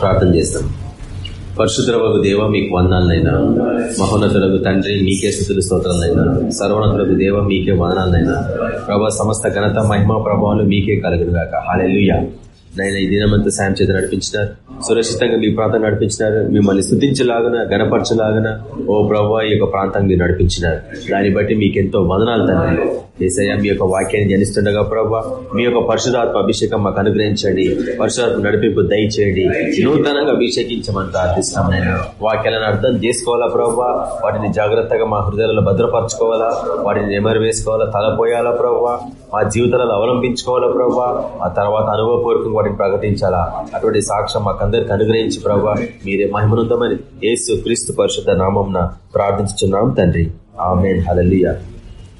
ప్రార్థన చేస్తాం. పరశుద్రవకు దేవ మీకు వందాలనైనా మహోన్నతులకు తండ్రి మీకే స్థుతులు స్తోత్రాలైనా సర్వోన్నతులకు దేవ మీకే వందనాలనైనా. ప్రభా సమస్త ఘనత మహిమా ప్రభావాలు మీకే కలుగునుగాక. హాలెలుయ నాయన ఈ దినమంతా సాయం చేత నడిపించినారు. సురక్షితంగా మీ ప్రాంతం నడిపించినారు. మిమ్మల్ని స్థుతించలాగన గణపరచలాగన ఓ ప్రభా ఈ యొక్క ప్రాంతం మీరు నడిపించినారు. దాన్ని బట్టి మీకు ఎంతో వదనాలు తండ్రి. ఏసయ్య మీ యొక్క వాక్యాన్ని జనిస్తుండగా ప్రభా మీ యొక్క పరిశుధాత్మ అభిషేకం మాకు అనుగ్రహించండి. పరిశుధాత్మ నడిపింపు దయచేయండి. నూతనంగా అభిషేకించమని ప్రార్థిస్తాం నేను. వాక్యాలను అర్థం చేసుకోవాలా ప్రభా? వాటిని జాగ్రత్తగా మా హృదయాలలో భద్రపరచుకోవాలా? వాటిని నెమరు వేసుకోవాలా తలపోయాలా ప్రభా? మా జీవితాలలో అవలంబించుకోవాలా ప్రభా? ఆ తర్వాత అనుభవపూర్వకంగా వాటిని ప్రకటించాలా? అటువంటి సాక్ష్యం మాకందరికి అనుగ్రహించి ప్రభావ మీరే మహిమనుందమని యేసు క్రీస్తు పరిశుద్ధ నామం ప్రార్థించున్నాం తండ్రి. ఆమె హలలియా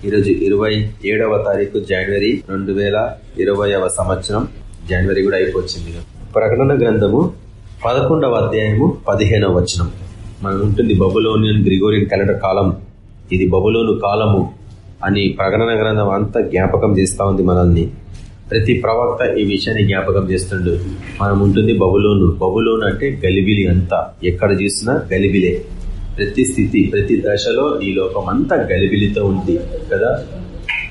ఈరోజు ఇరవై ఏడవ తారీఖు జనవరి రెండు వేల ఇరవైవ సంవత్సరం. జనవరి కూడా అయిపోయింది. ప్రకటన గ్రంథము పదకొండవ అధ్యాయము పదిహేనవ వచనం. మనం ఉంటుంది బబులోనియన్ గ్రిగోరియన్ క్యాలెండర్ కాలం. ఇది బబులోను కాలము అని ప్రకటన గ్రంథం అంతా జ్ఞాపకం చేస్తూ ఉంది మనల్ని. ప్రతి ప్రవక్త ఈ విషయాన్ని జ్ఞాపకం చేస్తుండు. మనం ఉంటుంది బబులోను. బబులోను అంటే గలిబిలి అంతా. ఎక్కడ చూసినా గలిబిలే. ప్రతి స్థితి ప్రతి దశలో ఈ లోకం అంతా గలిబిలితో ఉంది కదా?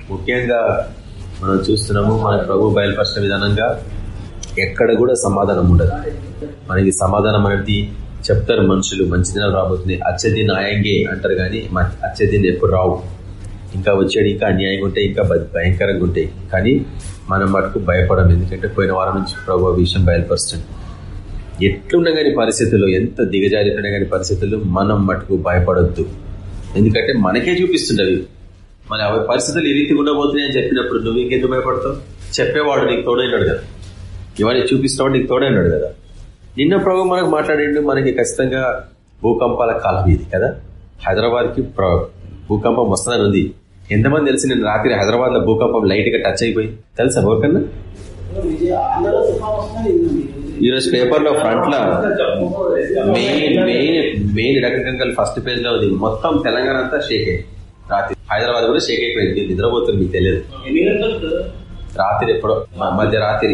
ముఖ్యంగా మనం చూస్తున్నాము మన ప్రభు బయలుపరిచిన విధానంగా ఎక్కడ కూడా సమాధానం ఉండదు. మనకి సమాధానం అనేది చెప్తారు మనుషులు మంచి దినాలు రాబోతుంది. అచ్చది న్యాయంగే అంటారు కానీ అచ్చది ఎప్పుడు రావు. ఇంకా వచ్చాడు ఇంకా అన్యాయంగా ఉంటాయి ఇంకా భయంకరంగా ఉంటాయి కానీ మనం మటుకు భయపడం ఎందుకంటే పోయిన వారం నుంచి ప్రభు విషయం బయలుపరుస్తుంది ఎట్లున్నా కానీ పరిస్థితులు ఎంత దిగజారిపోయినా కానీ పరిస్థితులు మనం మటుకు భయపడొద్దు. ఎందుకంటే మనకే చూపిస్తుండవి. మన అవి పరిస్థితులు ఈ రీతి ఉండబోతున్నాయని చెప్పినప్పుడు నువ్వు ఇంకెందుకు భయపడతావు? చెప్పేవాడు నీకు తోడైనాడు కదా. ఇవన్నీ చూపిస్తావాడు నీకు తోడైనాడు కదా. నిన్న ప్రభు మనకు మాట్లాడిండు మనకి ఖచ్చితంగా భూకంపాల కాలం ఇది కదా. హైదరాబాద్కి భూకంపం వస్తానని ఉంది. ఎంతమంది తెలిసి నేను రాత్రి హైదరాబాద్లో భూకంపం లైట్గా టచ్ అయిపోయి తెలుసా ఎవరికన్నా ఈరోజు పేపర్లో ఫ్రంట్లో మెయిన్ మెయిన్ మెయిన్ ఇడకంకల్ ఫస్ట్ పేజ్లో ఉంది. మొత్తం తెలంగాణ అంతా షేక్ అయింది రాత్రి హైదరాబాద్ కూడా షేక్ అయిపోయింది. నిద్రపోతుంది మీకు తెలియదు. రాత్రి ఎప్పుడో మధ్య రాత్రి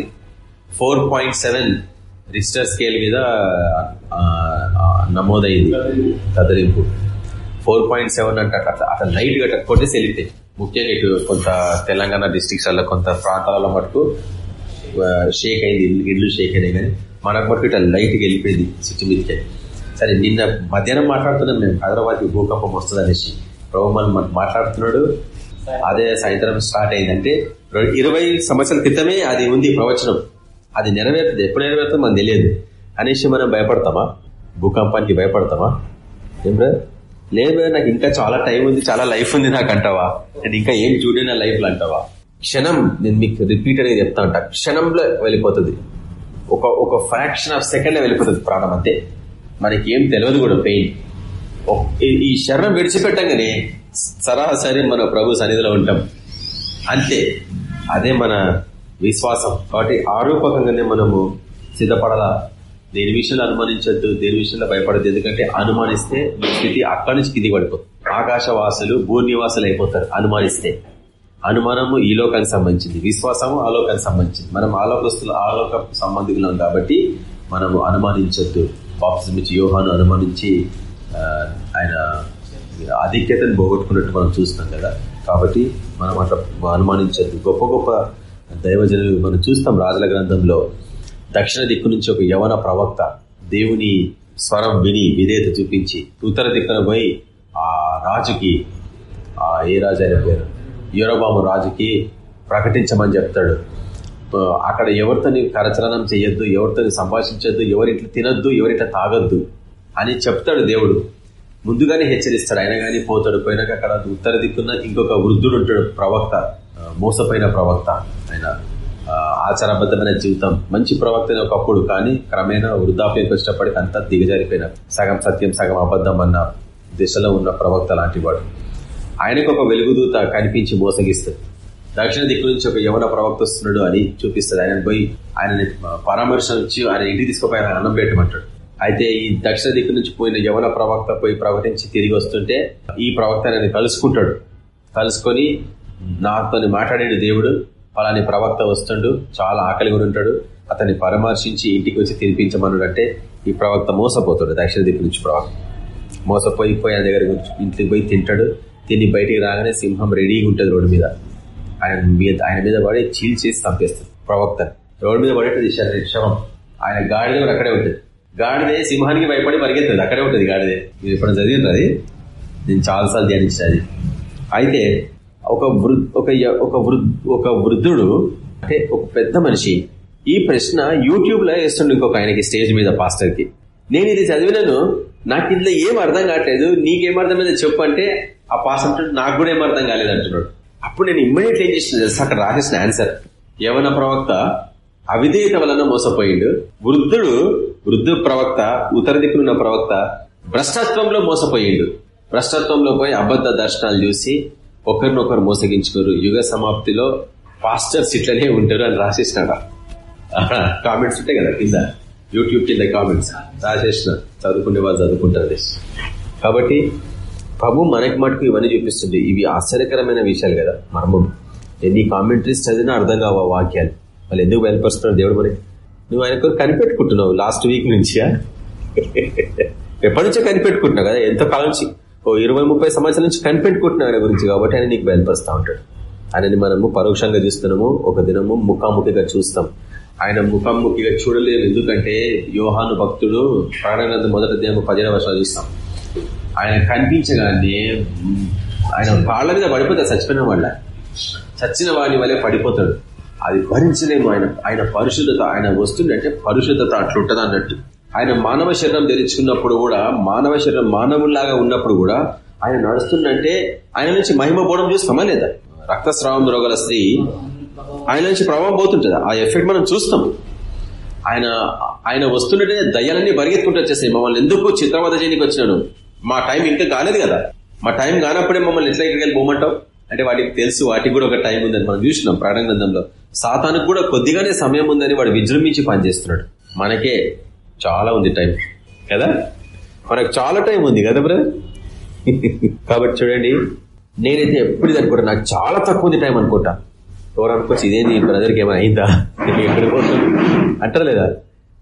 four point seven register scale మీద నమోదైంది. కదిలింపు. ఫోర్ పాయింట్ సెవెన్ అంటే అట్లా. అట్లా లైట్గా కొట్టేసి వెళ్ళిపోయి ముఖ్యంగా ఇటు కొంత తెలంగాణ డిస్టిక్స్ అలా కొంత ప్రాంతాలలో మటుకు షేక్ అయింది. ఇల్లు షేక్ అయినాయి కానీ మనకు మటుకు ఇట్లా లైట్గా వెళ్ళిపోయింది సిటీ మీదకి. సరే నిన్న మధ్యాహ్నం మాట్లాడుతున్నాం మేము. హైదరాబాద్కి భూకంపం వస్తుంది అనేసి. మాట్లాడుతున్నాడు. అదే సాయంత్రం స్టార్ట్ అయిందంటే ఇరవై సంవత్సరాల క్రితమే అది ఉంది ప్రవచనం. అది నెరవేరుతుంది. ఎప్పుడు నెరవేరుతుందో మనకు తెలియదు. అనేసి మనం భయపడతామా? భూకంపానికి భయపడతామా? ఏం బ్రదర్? లేదు నాకు ఇంకా చాలా టైం ఉంది చాలా లైఫ్ ఉంది నాకు అంటావా నేను ఇంకా ఏం చూడని లైఫ్ అంటావా? క్షణం నేను మీకు రిపీటెడ్గా చెప్తా ఉంటా. క్షణంలో వెళ్ళిపోతుంది. ఒక ఒక ఫ్రాక్షన్ ఆఫ్ సెకండ్ వెళ్ళిపోతుంది ప్రాణం అంతే. మనకి ఏం తెలియదు కూడా పెయిన్ ఈ శరణం విడిచిపెట్టంగానే సరాసరి మన ప్రభు సన్నిధిలో ఉంటాం. అంతే. అదే మన విశ్వాసం. కాబట్టి ఆరూపకంగానే మనము సిద్ధపడాలా? దేని విషయంలో అనుమానించద్దు దేని విషయంలో భయపడద్దు ఎందుకంటే అనుమానిస్తే మీ స్థితి అక్కడి నుంచి కింది పడిపోతుంది. ఆకాశవాసులు భూనివాసులు అయిపోతారు అనుమానిస్తే. అనుమానము ఈ లోకానికి సంబంధించింది విశ్వాసము ఆ లోకానికి సంబంధించింది. మనం ఆలోకస్తులు ఆలోక సంబంధికులం కాబట్టి మనము అనుమానించద్దు. బాప్సిమిచ్చి యోహాను అనుమానించి ఆయన ఆధిక్యతను పోగొట్టుకున్నట్టు మనం చూస్తున్నాం కదా. కాబట్టి మనం అట్లా అనుమానించద్దు. గొప్ప గొప్ప దైవజనులు మనం చూస్తాం రాజుల గ్రంథంలో. దక్షిణ దిక్కు నుంచి ఒక యవన ప్రవక్త దేవుని స్వరం విని విధేయత చూపించి ఉత్తర దిక్కున పోయి ఆ రాజుకి ఆ ఏ రాజు అయిన పేరు? యూరబాము రాజుకి ప్రకటించమని చెప్తాడు. అక్కడ ఎవరితోని కరచలనం చేయొద్దు ఎవరితో సంభాషించొద్దు ఎవరింట్లో తినొద్దు ఎవరిట్లా తాగొద్దు అని చెప్తాడు దేవుడు. ముందుగానే హెచ్చరిస్తాడు. ఆయన కానీ పోతాడు పోయినాక అక్కడ ఉత్తర దిక్కున ఇంకొక వృద్ధుడు ఉంటాడు ప్రవక్త మోసపోయిన ప్రవక్త ఆయన. ఆచారబద్ధమైన జీవితం మంచి ప్రవక్తనే ఒకప్పుడు కానీ క్రమేణా వృద్ధాప్యం వచ్చినప్పటికీ అంతా దిగజారిపోయిన. సగం సత్యం సగం అబద్ధం అన్న దిశలో ఉన్న ప్రవక్త లాంటి వాడు. ఆయనకు ఒక వెలుగుదూత కనిపించి మోసగిస్తుంది దక్షిణ దిక్కు నుంచి ఒక యవన ప్రవక్త వస్తున్నాడు అని చూపిస్తుంది ఆయన పోయి ఆయనని పరామర్శించి ఆయన ఇంటికి తీసుకుపోయి ఆయన అన్నం పెట్టమంటాడు. అయితే ఈ దక్షిణ దిక్కు నుంచి పోయిన యవన ప్రవక్త పోయి ప్రకటించి తిరిగి వస్తుంటే ఈ ప్రవక్త ఆయన కలుసుకుంటాడు. కలుసుకొని నాతో మాట్లాడాడు దేవుడు. ఫలాని ప్రవక్త వస్తుండు చాలా ఆకలి కూడా ఉంటాడు. అతన్ని పరామర్శించి ఇంటికి వచ్చి తినిపించమన్నాడు అంటే ఈ ప్రవక్త మోసపోతాడు దక్షిణ దిక్కు నుంచి ప్రవక్త. మోసపోయి పోయి దగ్గర ఇంటికి పోయి తింటాడు. తిని బయటికి రాగానే సింహం రెడీగా ఉంటుంది రోడ్డు మీద. ఆయన మీద ఆయన మీద పడి చీల్ చేసి చంపేస్తుంది ప్రవక్త రోడ్డు మీద పడేది శవం. ఆయన గాడిద కూడా అక్కడే ఉంటుంది. గాడిదే సింహానికి భయపడి పరిగెత్తుంది అక్కడే ఉంటుంది గాడిదే. మీరు ఎప్పుడు చదివింది అది? నేను చాలాసార్లు ధ్యానించినది అయితే ఒక వృద్ ఒక ఒక వృద్ ఒక వృద్ధుడు అంటే ఒక పెద్ద మనిషి. ఈ ప్రశ్న యూట్యూబ్లో వేస్తుండే ఇంకొక ఆయనకి స్టేజ్ మీద పాస్టర్కి నేను ఇది చదివినాను నాకు ఇందులో ఏం అర్థం కావట్లేదు నీకేం అర్థమైందో చెప్పు అంటే ఆ పాస్టర్ నాకు కూడా ఏం అర్థం కాలేదు అంటున్నాడు. అప్పుడు నేను ఇమ్మీడియట్ ఏం చేసిన తెలుసు అక్కడ రాసేసిన ఆన్సర్. యవన ప్రవక్త అవిధేయత వలన మోసపోయిండు. వృద్ధుడు వృద్ధు ప్రవక్త ఉత్తర దిక్కునున్న ప్రవక్త భ్రష్టత్వంలో మోసపోయిండు. భ్రష్టత్వంలో పోయి అబద్ధ దర్శనాలు చూసి ఒకరినొకరు మోసగించుకోరు. యుగ సమాప్తిలో పాస్టర్స్ ఇట్లనే ఉంటారు అని రాసేసినాడ? కామెంట్స్ ఉంటాయి కదా కింద. యూట్యూబ్ కింద కామెంట్స్ రాసేసిన చదువుకునే వాళ్ళు చదువుకుంటారు కాబట్టి ప్రభు మనకి మటుకు ఇవన్నీ చూపిస్తుంది ఇవి ఆశ్చర్యకరమైన విషయాలు కదా మర్మం. ఎన్ని కామెంటరీస్ చదివినా అర్థం కావా వాక్యాలు. వాళ్ళు ఎందుకు బయలుపరుస్తున్నారు దేవుడు మనకి? నువ్వు ఆయన కనిపెట్టుకుంటున్నావు లాస్ట్ వీక్ నుంచి? ఎప్పటి నుంచో కనిపెట్టుకుంటున్నావు కదా ఎంతో కాలం నుంచి? ఓ ఇరవై ముప్పై సంవత్సరాల నుంచి కనిపెట్టుకుంటున్నావు ఆయన గురించి కాబట్టి ఆయన నీకు బయలుపరుస్తూ ఉంటాడు. ఆయనని మనము పరోక్షంగా చూస్తున్నాము ఒక దినము ముఖాముఖిగా చూస్తాం. ఆయన ముఖాముఖిగా చూడలేదు ఎందుకంటే యోహాను భక్తుడు ప్రాణానంద మొదటి దేవ పదిహేను వర్షాలు చూస్తాం. ఆయన కనిపించగానే ఆయన కాళ్ళ మీద పడిపోతాడు చచ్చిపోయిన వాళ్ళ. చచ్చిన వాడి వల్లే పడిపోతాడు. అది భరించలేము ఆయన. ఆయన పరిశుద్ధత ఆయన వస్తుందంటే పరిశుద్ధత అట్లుంటది అన్నట్టు ఆయన మానవ శరీరం ధరించుకున్నప్పుడు కూడా మానవ శరీరం మానవుల్లాగా ఉన్నప్పుడు కూడా ఆయన నడుస్తుందంటే ఆయన నుంచి మహిమ పోవడం చూస్తామా లేదా? రక్తస్రావం రోగల స్త్రీ ఆయన నుంచి ప్రభావం పోతుంటది. ఆ ఎఫెక్ట్ మనం చూస్తాం. ఆయన ఆయన వస్తుంటే దయ్యాలన్నీ పరిగెత్తుకుంటూ వచ్చేసాయి మమ్మల్ని ఎందుకు చిత్రవద చేయడానికి వచ్చినాను మా టైం ఇంకా కాలేదు కదా. మా టైం కానప్పుడే మమ్మల్ని ఎట్లా ఇక్కడికి వెళ్ళి పోమంటావు? అంటే వాటికి తెలుసు వాటికి కూడా ఒక టైం ఉందని మనం చూసినాం ప్రాణగ్రంథంలో సాతానికి కూడా కొద్దిగానే సమయం ఉందని వాడు విజృంభించి పనిచేస్తున్నాడు. మనకే చాలా ఉంది టైం కదా? మనకు చాలా టైం ఉంది కదా బ్రదర్ కాబట్టి చూడండి నేనైతే ఎప్పుడు అనుకుంటా నాకు చాలా తక్కువ ఉంది టైం అనుకుంటా. ఎవరు అనుకోవచ్చు ఇదేంది ఈ బ్రదర్కి ఏమైనా అయిందా? ఎక్కడ పోతుంది? అంటారు లేదా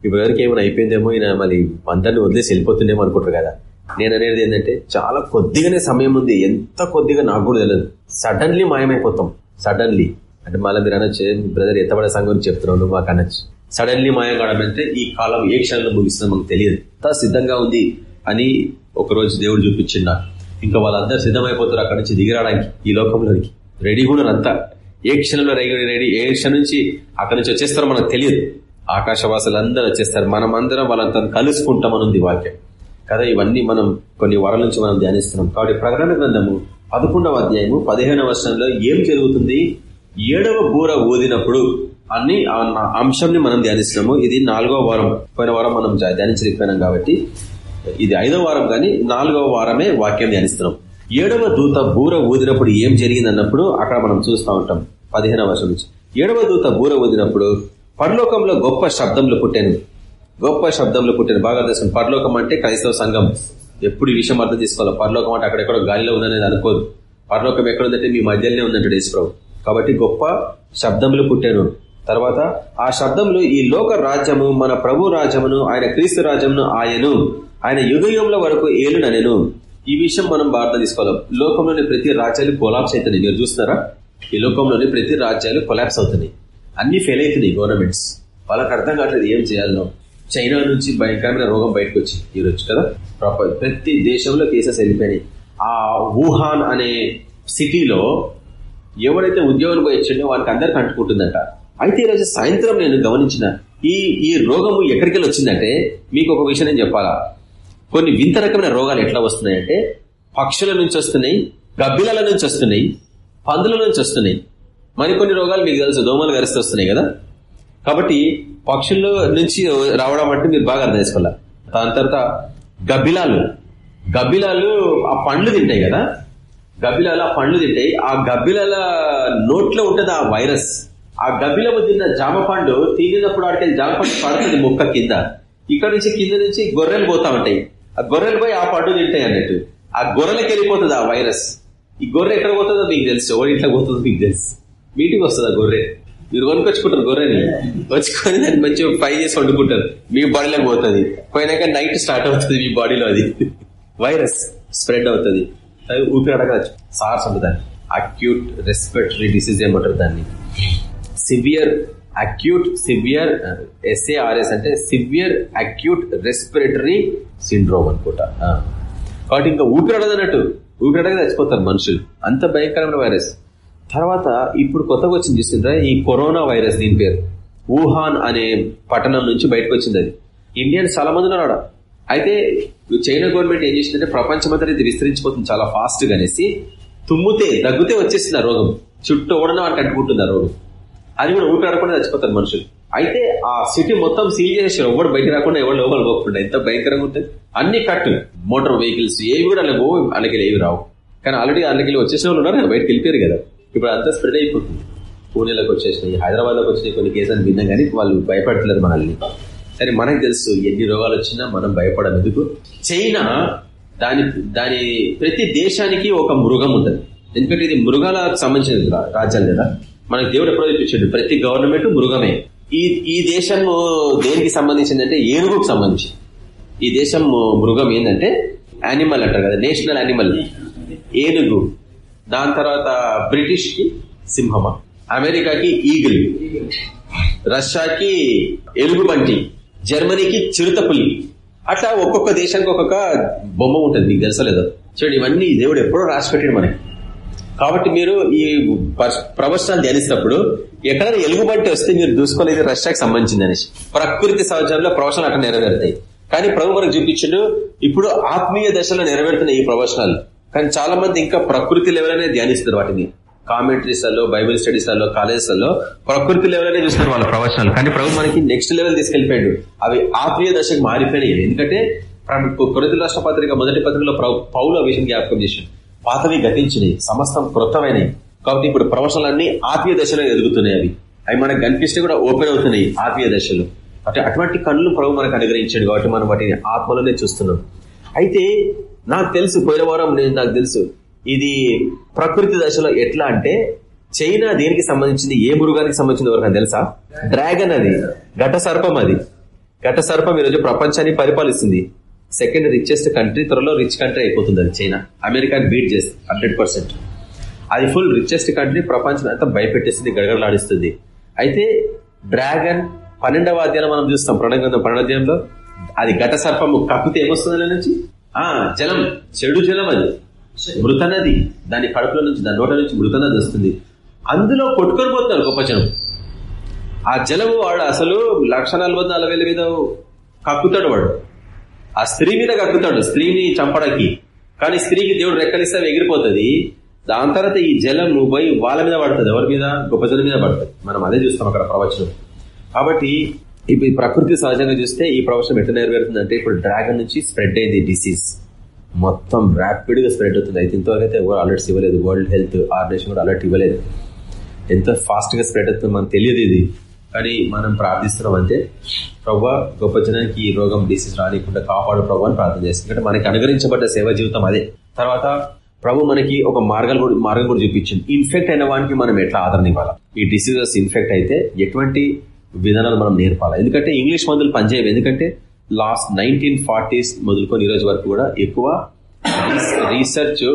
ఈ బ్రదర్కి ఏమైనా అయిపోయిందేమో ఈయన మళ్ళీ అందరిని వదిలేసి వెళ్ళిపోతుందేమో అనుకుంటారు కదా. నేను అనేది ఏంటంటే చాలా కొద్దిగానే సమయం ఉంది. ఎంత కొద్దిగా నాకు కూడా తెలియదు. సడన్లీ మాయమైపోతాం. సడన్లీ అంటే మళ్ళీ మీరు అనొచ్చు బ్రదర్ ఎత్తబడే సంఘం చెప్తున్నాను మాకు అనొచ్చు. సడన్లీ మాయం కావడం ఈ కాలం ఏ క్షణంలో ముగిస్తుందో మనకు తెలియదు. అంతా సిద్ధంగా ఉంది అని ఒక రోజు దేవుడు చూపించిండ ఇంకా వాళ్ళందరూ సిద్ధమైపోతారు అక్కడ నుంచి దిగిరాడానికి ఈ లోకంలోనికి. రెడీ కూడా అంతా. ఏ క్షణంలో రెడీ రెడీ ఏ క్షణం నుంచి అక్కడి నుంచి వచ్చేస్తారో మనకు తెలియదు. ఆకాశవాసులు అందరూ వచ్చేస్తారు. మనం అందరం వాళ్ళంతా కలుసుకుంటామనుంది వాక్యం. కదా ఇవన్నీ మనం కొన్ని వరాల నుంచి మనం ధ్యానిస్తున్నాం. కాబట్టి ప్రకటన గ్రంథము పదకొండవ అధ్యాయము పదిహేనవ వర్షంలో ఏం జరుగుతుంది? ఏడవ బూర ఊదినప్పుడు అన్ని అంశంని మనం ధ్యానిస్తున్నాము. ఇది నాలుగవ వారం పోయిన వారం మనం ధ్యానించలేకపోయినాం కాబట్టి ఇది ఐదవ వారం కానీ నాలుగవ వారమే వాక్యం ధ్యానిస్తున్నాం. ఏడవ దూత బూర ఊదినప్పుడు ఏం జరిగింది అన్నప్పుడు అక్కడ మనం చూస్తూ ఉంటాం పదిహేనవ వర్షం నుంచి. ఏడవ దూత బూర ఊదినప్పుడు పరలోకంలో గొప్ప శబ్దంలో పుట్టాను. గొప్ప శబ్దంలో పుట్టిన. బాగా తెలుసు పరలోకం అంటే క్రైస్తవ సంఘం. ఎప్పుడు ఈ విషయం అర్థం తీసుకోవాలి పరలోకం అంటే అక్కడెక్కడో గాలిలో ఉందనేది అనుకోదు పరలోకం ఎక్కడుందంటే మీ మధ్యలోనే ఉందంటే ఈశ్వరావు కాబట్టి గొప్ప శబ్దంలో పుట్టాను. తర్వాత ఆ శబ్దములు ఈ లోక రాజ్యము మన ప్రభు రాజ్యమును ఆయన క్రీస్తు రాజ్యమును ఆయను. ఆయన యుగయుగంల వరకు ఏలునెను ఈ విషయం మనం భారత తీసుకోవాలి. లోకంలోని ప్రతి రాజ్యాలు కొలాప్స్ అవుతున్నాయి. మీరు చూస్తున్నారా? ఈ లోకంలోని ప్రతి రాజ్యాలు కొలాప్స్ అవుతున్నాయి. అన్ని ఫెయిల్ అవుతున్నాయి గవర్నమెంట్స్. వాళ్ళకి అర్థం కావట్లేదు ఏం చేయాలనో. చైనా నుంచి భయంకరమైన రోగం బయటకు వచ్చి ఈరోజు కదా? ప్రతి దేశంలో కేసెస్ వెళ్ళిపోయినాయి. ఆ వుహాన్ అనే సిటీలో ఎవరైతే ఉద్యోగం పోయి వచ్చిండో వాళ్ళకి అందరికి అంటుకుంటుందంట. అయితే ఈరోజు సాయంత్రం నేను గమనించిన ఈ ఈ రోగము ఎక్కడికి వచ్చిందంటే మీకు ఒక విషయం నేను చెప్పాలా? కొన్ని వింత రకమైన రోగాలు ఎట్లా వస్తున్నాయంటే పక్షుల నుంచి వస్తున్నాయి గబ్బిలల నుంచి వస్తున్నాయి పందుల నుంచి వస్తున్నాయి. మరికొన్ని రోగాలు మీకు తెలుసు దోమలు గరిస్తూ వస్తున్నాయి కదా? కాబట్టి పక్షుల నుంచి రావడం అంటే మీరు బాగా అర్థం చేసుకోవాలి? దాని తర్వాత గబ్బిలాలు. గబ్బిలాలు ఆ పండ్లు తింటాయి కదా? గబ్బిలాలు ఆ పండ్లు తింటాయి. ఆ గబ్బిలాల నోట్లో ఉంటుంది ఆ వైరస్. ఆ గబ్బిలో తిన్న జామ పండు తినినప్పుడు ఆడికి జామ పండు పడుతుంది ముక్క కింద. ఇక్కడ నుంచి కింద నుంచి గొర్రెలు పోతా ఉంటాయి. ఆ గొర్రెలు పోయి ఆ పండు తింటాయి అన్నట్టు. ఆ గొర్రెలకి వెళ్ళిపోతుంది ఆ వైరస్. ఈ గొర్రె ఎక్కడ పోతుందో మీకు తెలుసు. ఎవరి ఇంట్లో పోతుందో మీకు తెలుసు. మీటింగ్ వస్తుంది ఆ గొర్రె. మీరు కొనుకొచ్చుకుంటారు గొర్రెని. వచ్చుకొని దాన్ని మంచిగా ఫ్రై చేసి వండుకుంటారు. మీ బాడీలోకి పోతుంది. పోయినాక నైట్ స్టార్ట్ అవుతుంది మీ బాడీలో అది. వైరస్ స్ప్రెడ్ అవుతుంది. అది అడగచ్చు సార్స్ ఉంటుంది దాన్ని అక్యూట్ రెస్పిరేటరీ డిసీజ్ ఏమంటారు దాన్ని? సివియర్ అక్యూట్ సివియర్ ఎస్ఏఆర్ఎస్ అంటే సివియర్ అక్యూట్ రెస్పిరేటరీ సిండ్రోమ్ అనుకుంటా. కాబట్టి ఇంకా ఊపిరాడదన్నట్టు ఊపిరాడగా చచ్చిపోతారు మనుషులు. అంత భయంకరమైన వైరస్. తర్వాత ఇప్పుడు కొత్తగా వచ్చింది చూసిండ్రా ఈ కరోనా వైరస్ దీని పేరు. వుహాన్ అనే పట్టణం నుంచి బయటకు వచ్చింది అది. ఇండియన్ చాలా మంది ఉన్నారు అయితే చైనా గవర్నమెంట్ ఏం చేసిందంటే ప్రపంచమంతా ఇది విస్తరించిపోతుంది చాలా ఫాస్ట్గా అనేసి తుమ్ముతే దగ్గుతే వచ్చేసింది రోగం. చుట్టూ ఓడన వాడికి అంటుకుంటుంది ఆ రోగం. అది కూడా ఊపిరాడకుండా చచ్చిపోతారు మనుషులు. అయితే ఆ సిటీ మొత్తం సీల్ చేసేసారు. ఎవరు బయట రాకుండా ఎవరు లోపల పోకుండా. ఎంత భయంకరంగా ఉంటుంది అన్ని కట్ మోటార్ వెహికల్స్ ఏవి కూడా అలా పోవు అలాగే ఏవి రావు. కానీ ఆల్రెడీ అలాగే వచ్చేసిన వాళ్ళు ఉన్నారు బయటకు వెళ్ళిపోయారు కదా. ఇప్పుడు అంతా స్ప్రెడ్ అయిపోతుంది. పూణేలోకి వచ్చేసినాయి హైదరాబాద్లోకి వచ్చినాయి కొన్ని కేసులు విన్నా కానీ వాళ్ళు భయపడట్లేదు మనల్ని. సరే మనకు తెలుసు ఎన్ని రోగాలు వచ్చినా మనం భయపడం ఎందుకు? చైనా దాని దాని ప్రతి దేశానికి ఒక మృగం ఉంటుంది. ఎందుకంటే ఇది మృగాలకు సంబంధించిన రాజ్యాలు కదా. మనకి దేవుడు ఎప్పుడో చూపించాడు ప్రతి గవర్నమెంట్ మృగమే. ఈ ఈ దేశం దేనికి సంబంధించిందంటే ఏనుగుకు సంబంధించి ఈ దేశం మృగం ఏంటంటే యానిమల్ అంటారు కదా నేషనల్ యానిమల్ ఏనుగు. దాని తర్వాత బ్రిటిష్కి సింహమ. అమెరికాకి ఈగిల్. రష్యాకి ఎలుగుబంటి. జర్మనీకి చిరుతపులి. అట్లా ఒక్కొక్క దేశానికి ఒక్కొక్క బొమ్మ ఉంటుంది మీకు తెలుసలేదో చూడండి ఇవన్నీ దేవుడు ఎప్పుడో రాసి పెట్టాడు మనకి. కాబట్టి మీరు ఈ ప్రవచనాలు ధ్యానిస్తున్నప్పుడు ఎక్కడైనా ఎలుగుబంటి వస్తే మీరు చూసుకోలేదు రష్యాకి సంబంధించింది అనేసి ప్రకృతి సహజంలో ప్రవచనాలు అక్కడ నెరవేరుతాయి. కానీ ప్రభు మనకు చూపించిండు ఇప్పుడు ఆత్మీయ దశలో నెరవేరుతున్నాయి ఈ ప్రవచనాలు. కానీ చాలా మంది ఇంకా ప్రకృతి లెవెల్నే ధ్యానిస్తారు వాటిని. కామెంటరీస్లలో బైబిల్ స్టడీస్లలో ప్రకృతి లెవెల్లోనే చూస్తారు వాళ్ళ ప్రవచనాలు. కానీ ప్రభు మనకి నెక్స్ట్ లెవెల్ తీసుకెళ్ళిపోయాడు అవి ఆత్మీయ దశకు మారిపోయినాయి. ఎందుకంటే కొరత రాష్ట్ర పత్రిక మొదటి పత్రికలో ప్రభు- పౌలు విషయం జ్ఞాపకం చేశాడు. పాతవి గతించినాయి సమస్తం క్రొత్తమైనవి. కాబట్టి ఇప్పుడు ప్రవచనాలన్నీ ఆత్మీయ దశలో ఎదుగుతున్నాయి అవి. అవి మనకు కనిపిస్తే కూడా ఓపెన్ అవుతున్నాయి ఆత్మీయ దశలో. అంటే అటువంటి కళ్ళు ప్రభు మనకు అనుగ్రహించాడు కాబట్టి మనం వాటిని ఆత్మలోనే చూస్తున్నాం. అయితే నాకు తెలుసు పోయిన వారం నేను నాకు తెలుసు ఇది ప్రకృతి దశలో ఎట్లా అంటే చైనా దేనికి సంబంధించింది ఏ మృగానికి సంబంధించింది ఎవరికైనా తెలుసా? డ్రాగన్ అది ఘట సర్పం అది. ఘట సర్పం ఈరోజు ప్రపంచాన్ని పరిపాలిస్తుంది. సెకండ్ రిచెస్ట్ కంట్రీ త్వరలో రిచ్ కంట్రీ అయిపోతుంది అది చైనా. అమెరికాని బీట్ చేస్తుంది హండ్రెడ్ పర్సెంట్ అది ఫుల్ రిచెస్ట్ కంట్రీ ప్రపంచం అంతా భయపెట్టేస్తుంది గడగడలాడిస్తుంది. అయితే డ్రాగన్ పన్నెండవ అధ్యాయం మనం చూస్తాం ప్రణగ్రంథం పన్నెండు అధ్యాయంలో. అది ఘట సర్పము కప్పితే ఏమొస్తుంది దాని నుంచి? ఆ జలం చెడు జలం అది. మృత నది దాని కడుపులో నుంచి దాని నోట నుంచి మృత నది వస్తుంది. అందులో కొట్టుకొని పోతున్నారు గొప్ప జనం. ఆ జలము వాడు అసలు లక్ష నలభై నలభై మీద కక్కుతాడు వాడు. ఆ స్త్రీ మీద కక్కుతాడు స్త్రీని చంపడానికి. కానీ స్త్రీకి దేవుడు రెక్కలిస్తే ఎగిరిపోతుంది. దాని తర్వాత ఈ జలం నువ్వు పోయి వాళ్ళ మీద పడుతుంది. ఎవరి మీద? గొప్ప జనం మీద పడుతుంది. మనం అదే చూస్తాం అక్కడ ప్రవచనం. కాబట్టి ఇప్పుడు ఈ ప్రకృతి సహజంగా చూస్తే ఈ ప్రవచనం ఎట్లా నెరవేరుతుందంటే ఇప్పుడు డ్రాగన్ నుంచి స్ప్రెడ్ అయింది డిసీజ్. మొత్తం ర్యాపిడ్గా స్ప్రెడ్ అవుతుంది. అయితే ఇంతవరకు అయితే ఎవరు అలర్ట్స్ ఇవ్వలేదు. వరల్డ్ హెల్త్ ఆర్గనైజేషన్ కూడా అలర్ట్ ఇవ్వలేదు. ఎంత ఫాస్ట్గా స్ప్రెడ్ అవుతుంది మనకు తెలియదు ఇది. కానీ మనం ప్రార్థిస్తున్నాం అంటే ప్రభు గొప్ప జనానికి ఈ రోగం డిసీజ్ రానికుండా కాపాడు ప్రభు అని ప్రార్థన చేస్తుంది ఎందుకంటే మనకి అనుగ్రహించబడ్డ సేవ జీవితం అదే. తర్వాత ప్రభు మనకి ఒక మార్గాలు కూడా మార్గం కూడా చూపించింది. ఇన్ఫెక్ట్ అయిన వానికి మనం ఎట్లా ఆదరణ ఇవ్వాలి? ఈ డిసీజెస్ ఇన్ఫెక్ట్ అయితే ఎటువంటి విధానాలు మనం నేర్పాలి? ఎందుకంటే ఇంగ్లీష్ మందులు పనిచేయవు. ఎందుకంటే లాస్ట్ నైన్టీన్ ఫార్టీస్ మొదలుకొని ఈరోజు వరకు కూడా ఎక్కువ రీసెర్చ్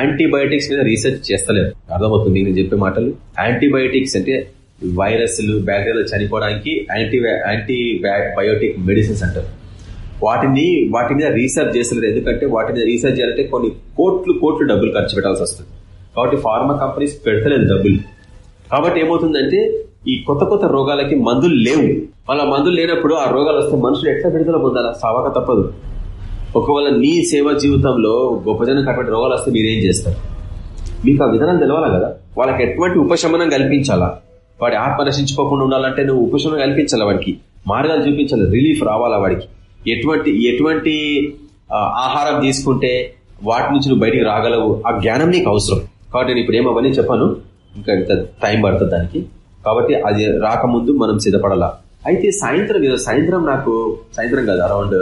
యాంటీబయోటిక్స్ మీద రీసెర్చ్ చేస్తలేరు. అర్థమవుతుంది నేను చెప్పే మాటలు? యాంటీబయోటిక్స్ అంటే వైరస్లు బ్యాక్టీరియాలు చనిపోవడానికి యాంటీ యాంటీ బయోటిక్ మెడిసిన్స్ అంటారు. వాటిని వాటి మీద రీసెర్చ్ చేస్తలేరు ఎందుకంటే వాటి మీద రీసెర్చ్ చేయాలంటే కొన్ని కోట్లు కోట్లు డబ్బులు ఖర్చు పెట్టాల్సి వస్తుంది. కాబట్టి ఫార్మా కంపెనీస్ పెడతలేదు డబ్బులు. కాబట్టి ఏమవుతుందంటే ఈ కొత్త కొత్త రోగాలకి మందులు లేవు. వాళ్ళ మందులు లేనప్పుడు ఆ రోగాలు వస్తే మనుషులు ఎట్లా విడుదల పొందాలా? సావక తప్పదు. ఒకవేళ నీ సేవ జీవితంలో గొప్ప జనం అటువంటి రోగాలు వస్తే మీరేం చేస్తారు? మీకు ఆ విధానం తెలవాలా కదా? వాళ్ళకి ఎటువంటి ఉపశమనం కల్పించాలా? వాడి ఆత్మ నశించుకోకుండా ఉండాలంటే నువ్వు ఉపశమనం కల్పించాలా వాడికి. మార్గాలు చూపించాలి రిలీఫ్ రావాలా వాడికి. ఎటువంటి ఎటువంటి ఆహారం తీసుకుంటే వాటి నుంచి నువ్వు బయటికి రాగలవు. ఆ జ్ఞానం నీకు అవసరం. కాబట్టి నేను ఇప్పుడు ఏమవని చెప్పాను. ఇంకా ఇంత టైం పడుతుంది దానికి. కాబట్టి అది రాకముందు మనం సిద్ధపడాలా. అయితే సాయంత్రం సాయంత్రం నాకు సాయంత్రం కాదు అరౌండ్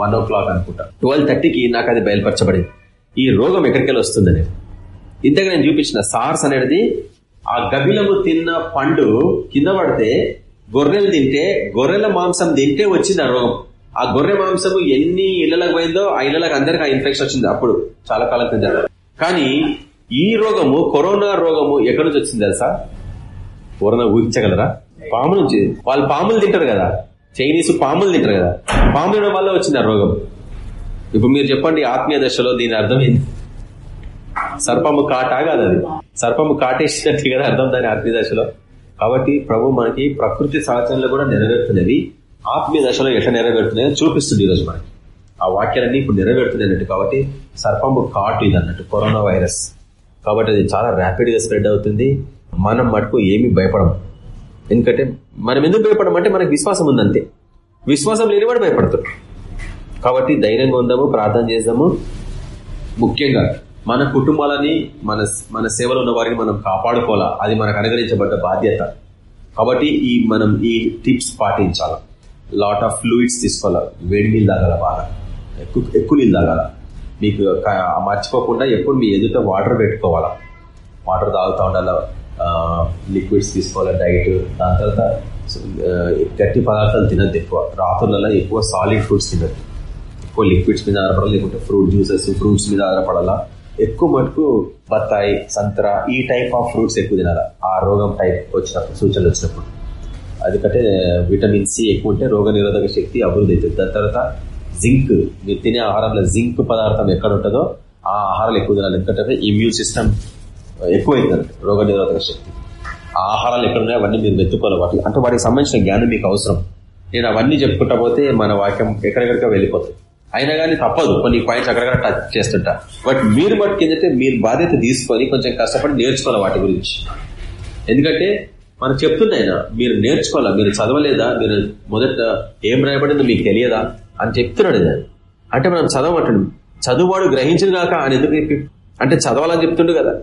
వన్ ఓ క్లాక్ అనుకుంటా ట్వెల్వ్ థర్టీకి నాకు అది బయలుపరచబడింది. ఈ రోగం ఎక్కడికెళ్ళి వస్తుందని ఇంతగా నేను చూపించిన సార్స్ అనేది ఆ గబిలము తిన్న పండు కింద పడితే గొర్రెలు తింటే గొర్రెల మాంసం తింటే వచ్చింది ఆ రోగం. ఆ గొర్రె మాంసము ఎన్ని ఇళ్ళకు పోయిందో ఆ ఇళ్ళకు అందరికి ఆ ఇన్ఫెక్షన్ వచ్చింది అప్పుడు. చాలా కాలం కింద కానీ ఈ రోగము కరోనా రోగము ఎక్కడి నుంచి వచ్చింది తెలుసా? ఎవరన్నా ఊహించగలరా? పాము నుంచి. వాళ్ళు పాములు తింటారు కదా. చైనీస్ పాములు తింటారు కదా. పాము వల్ల వచ్చింది ఆ రోగం. ఇప్పుడు మీరు చెప్పండి ఆత్మీయ దశలో దీని అర్థం ఏంటి? సర్పము కాటా కాదు అది. సర్పము కాటేసినట్టు కదా అర్థం దాని ఆత్మీయ దశలో. కాబట్టి ప్రభు మనకి ప్రకృతి సహచరణలు కూడా నెరవేరుతున్నవి ఆత్మీయ దశలో ఎట్లా నెరవేరుతున్నాయో చూపిస్తుంది ఈరోజు మనకి. ఆ వాక్యాలన్నీ ఇప్పుడు నెరవేరుతున్నాయి కాబట్టి సర్పము కాటు ఇది అన్నట్టు కరోనా వైరస్ కాబట్టి అది చాలా ర్యాపిడ్గా స్ప్రెడ్ అవుతుంది. మనం మటుకు ఏమి భయపడము. ఎందుకంటే మనం ఎందుకు భయపడం అంటే మనకు విశ్వాసం ఉందంతే. విశ్వాసం లేనివాడు భయపడతాడు. కాబట్టి ధైర్యంగా ఉందాము ప్రార్థన చేద్దాము. ముఖ్యంగా మన కుటుంబాలని మన మన సేవలో ఉన్న వారిని మనం కాపాడుకోవాలా? అది మనకు అనుగ్రహించబడ్డ బాధ్యత. కాబట్టి ఈ మనం ఈ టిప్స్ పాటించాల. లాట్ ఆఫ్ ఫ్లూయిడ్స్ తీసుకోవాలి. వేడి నీళ్ళు తాగాల బాగా. ఎక్కువ ఎక్కువ నీళ్ళు తాగాల. మీకు మర్చిపోకుండా ఎప్పుడు మీ ఎదుట వాటర్ పెట్టుకోవాలా. వాటర్ తాగుతూ ఉండాల. లిక్విడ్స్ తీసుకోవాలి డైట్. దాని తర్వాత గట్టి పదార్థాలు తినద్దు ఎక్కువ. రాత్రులలో ఎక్కువ సాలిడ్ ఫుడ్స్ తినద్దు. ఎక్కువ లిక్విడ్స్ మీద ఆధారపడాలి లేకుంటే ఫ్రూట్ జ్యూసెస్ ఫ్రూట్స్ మీద ఆధారపడాలా? ఎక్కువ మటుకు బత్తాయి సంతరా ఈ టైప్ ఆఫ్ ఫ్రూట్స్ ఎక్కువ తినాలి. ఆ రోగం టైప్ వచ్చినప్పుడు సూచనలు వచ్చినప్పుడు. ఎందుకంటే విటమిన్ సి ఎక్కువ ఉంటే రోగ నిరోధక శక్తి అభివృద్ధి అవుతుంది. దాని తర్వాత జింక్ మీరు తినే ఆహారంలో జింక్ పదార్థం ఎక్కడ ఉంటుందో ఆ ఆహారాలు ఎక్కువ తినాలి. ఎందుకంటే ఇమ్యూన్ సిస్టమ్ ఎక్కువైంది రోగ నిరోధక శక్తి. ఆ ఆహారాలు ఎక్కడ ఉన్నాయో అవన్నీ మీరు వెతుక్కోవాలి వాటి అంటే వాటికి సంబంధించిన జ్ఞానం మీకు అవసరం. నేను అవన్నీ చెప్పుకుంటా పోతే మన వాక్యం ఎక్కడెక్కడికో వెళ్ళిపోతుంది. అయినా కానీ తప్పదు. కొన్ని పాయింట్స్ అక్కడక్కడ టచ్ చేస్తుంటా. బట్ మీరు మటుకు ఏంటంటే మీరు బాధ్యత తీసుకొని కొంచెం కష్టపడి నేర్చుకోవాలి వాటి గురించి. ఎందుకంటే మనం చెప్తున్నాయినా మీరు నేర్చుకోవాలా? మీరు చదవలేదా? మీరు మొదట ఏం రాయబడిందో మీకు తెలియదా? అని చెప్తున్నాడు అంటే మనం చదవమంటాడు చదువువాడు గ్రహించిన కాక ఆయన ఎందుకు అంటే చదవాలని చెప్తుండు కదా.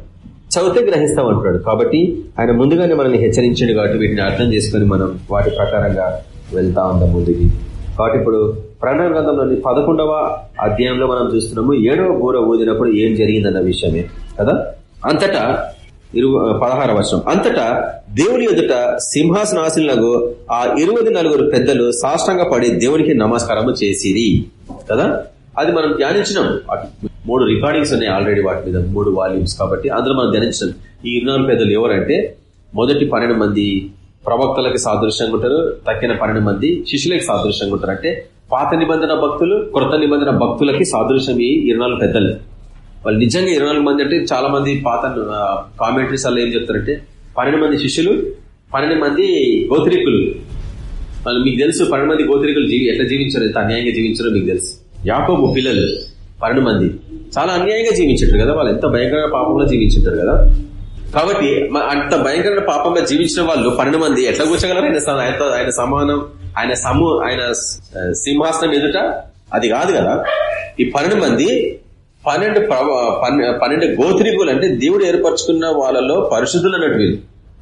చదివితే గ్రహిస్తామంటున్నాడు కాబట్టి ఆయన ముందుగానే మనల్ని హెచ్చరించాడు కాబట్టి వీటిని అర్థం చేసుకుని మనం వాటి ప్రకారంగా వెళ్తా ఉందాం ముందుకి. కాబట్టి ఇప్పుడు ప్రకటన గ్రంథంలోని పదకొండవ అధ్యాయంలో మనం చూస్తున్నాము ఏడవ బూర ఊదినప్పుడు ఏం జరిగిందన్న విషయమే కదా? అంతటా ఇరు పదహార వర్షం అంతటా దేవుని ఎదుట సింహాసనాశులకు ఆ ఇరువది నలుగురు పెద్దలు సాష్టంగా పడి దేవునికి నమస్కారము చేసిరి కదా? అది మనం ధ్యానించినాం. మూడు రికార్డింగ్స్ ఉన్నాయి ఆల్రెడీ వాటి మీద మూడు వాల్యూమ్స్ కాబట్టి అందులో మనం ధ్యానించినాం. ఈ ఇరునాలు పెద్దలు ఎవరంటే మొదటి పన్నెండు మంది ప్రవక్తలకు సాదృశ్యంగా ఉంటారు తక్కిన పన్నెండు మంది శిష్యులకు సాదృశ్యంగా ఉంటారు. అంటే పాత నిబంధన భక్తులు కృత నిబంధన భక్తులకి సాదృశ్యం ఈ ఇరునాలు పెద్దలు. వాళ్ళు నిజంగా ఇరవై మంది అంటే చాలా మంది పాత కామెంటరీస్ అలా ఏం చెప్తారంటే పన్నెండు మంది శిష్యులు పన్నెండు మంది గోత్రికులు. వాళ్ళు మీకు తెలుసు పన్నెండు మంది గోత్రికులు జీవి ఎట్లా జీవించారు ఎంత అన్యాయంగా జీవించారో మీకు తెలుసు. యాకోబు పిల్లలు పన్నెండు మంది. చాలా అన్యాయంగా జీవించారు కదా వాళ్ళు ఎంత భయంకరంగా పాపంలో జీవించారు కదా. కాబట్టి అంత భయంకరమైన పాపంలో జీవించిన వాళ్ళు పన్నెండు మంది ఎట్లా కూర్చోగలరు? ఆయన ఆయన సమానం ఆయన సమూ ఆయన సింహాసనం ఎదుట? అది కాదు కదా. ఈ పన్నెండు మంది పన్నెండు పన్నెండు గోత్రికులు అంటే దేవుడు ఏర్పరచుకున్న వాళ్ళలో పరిశుద్ధులు అన్నట్టు వీళ్ళు.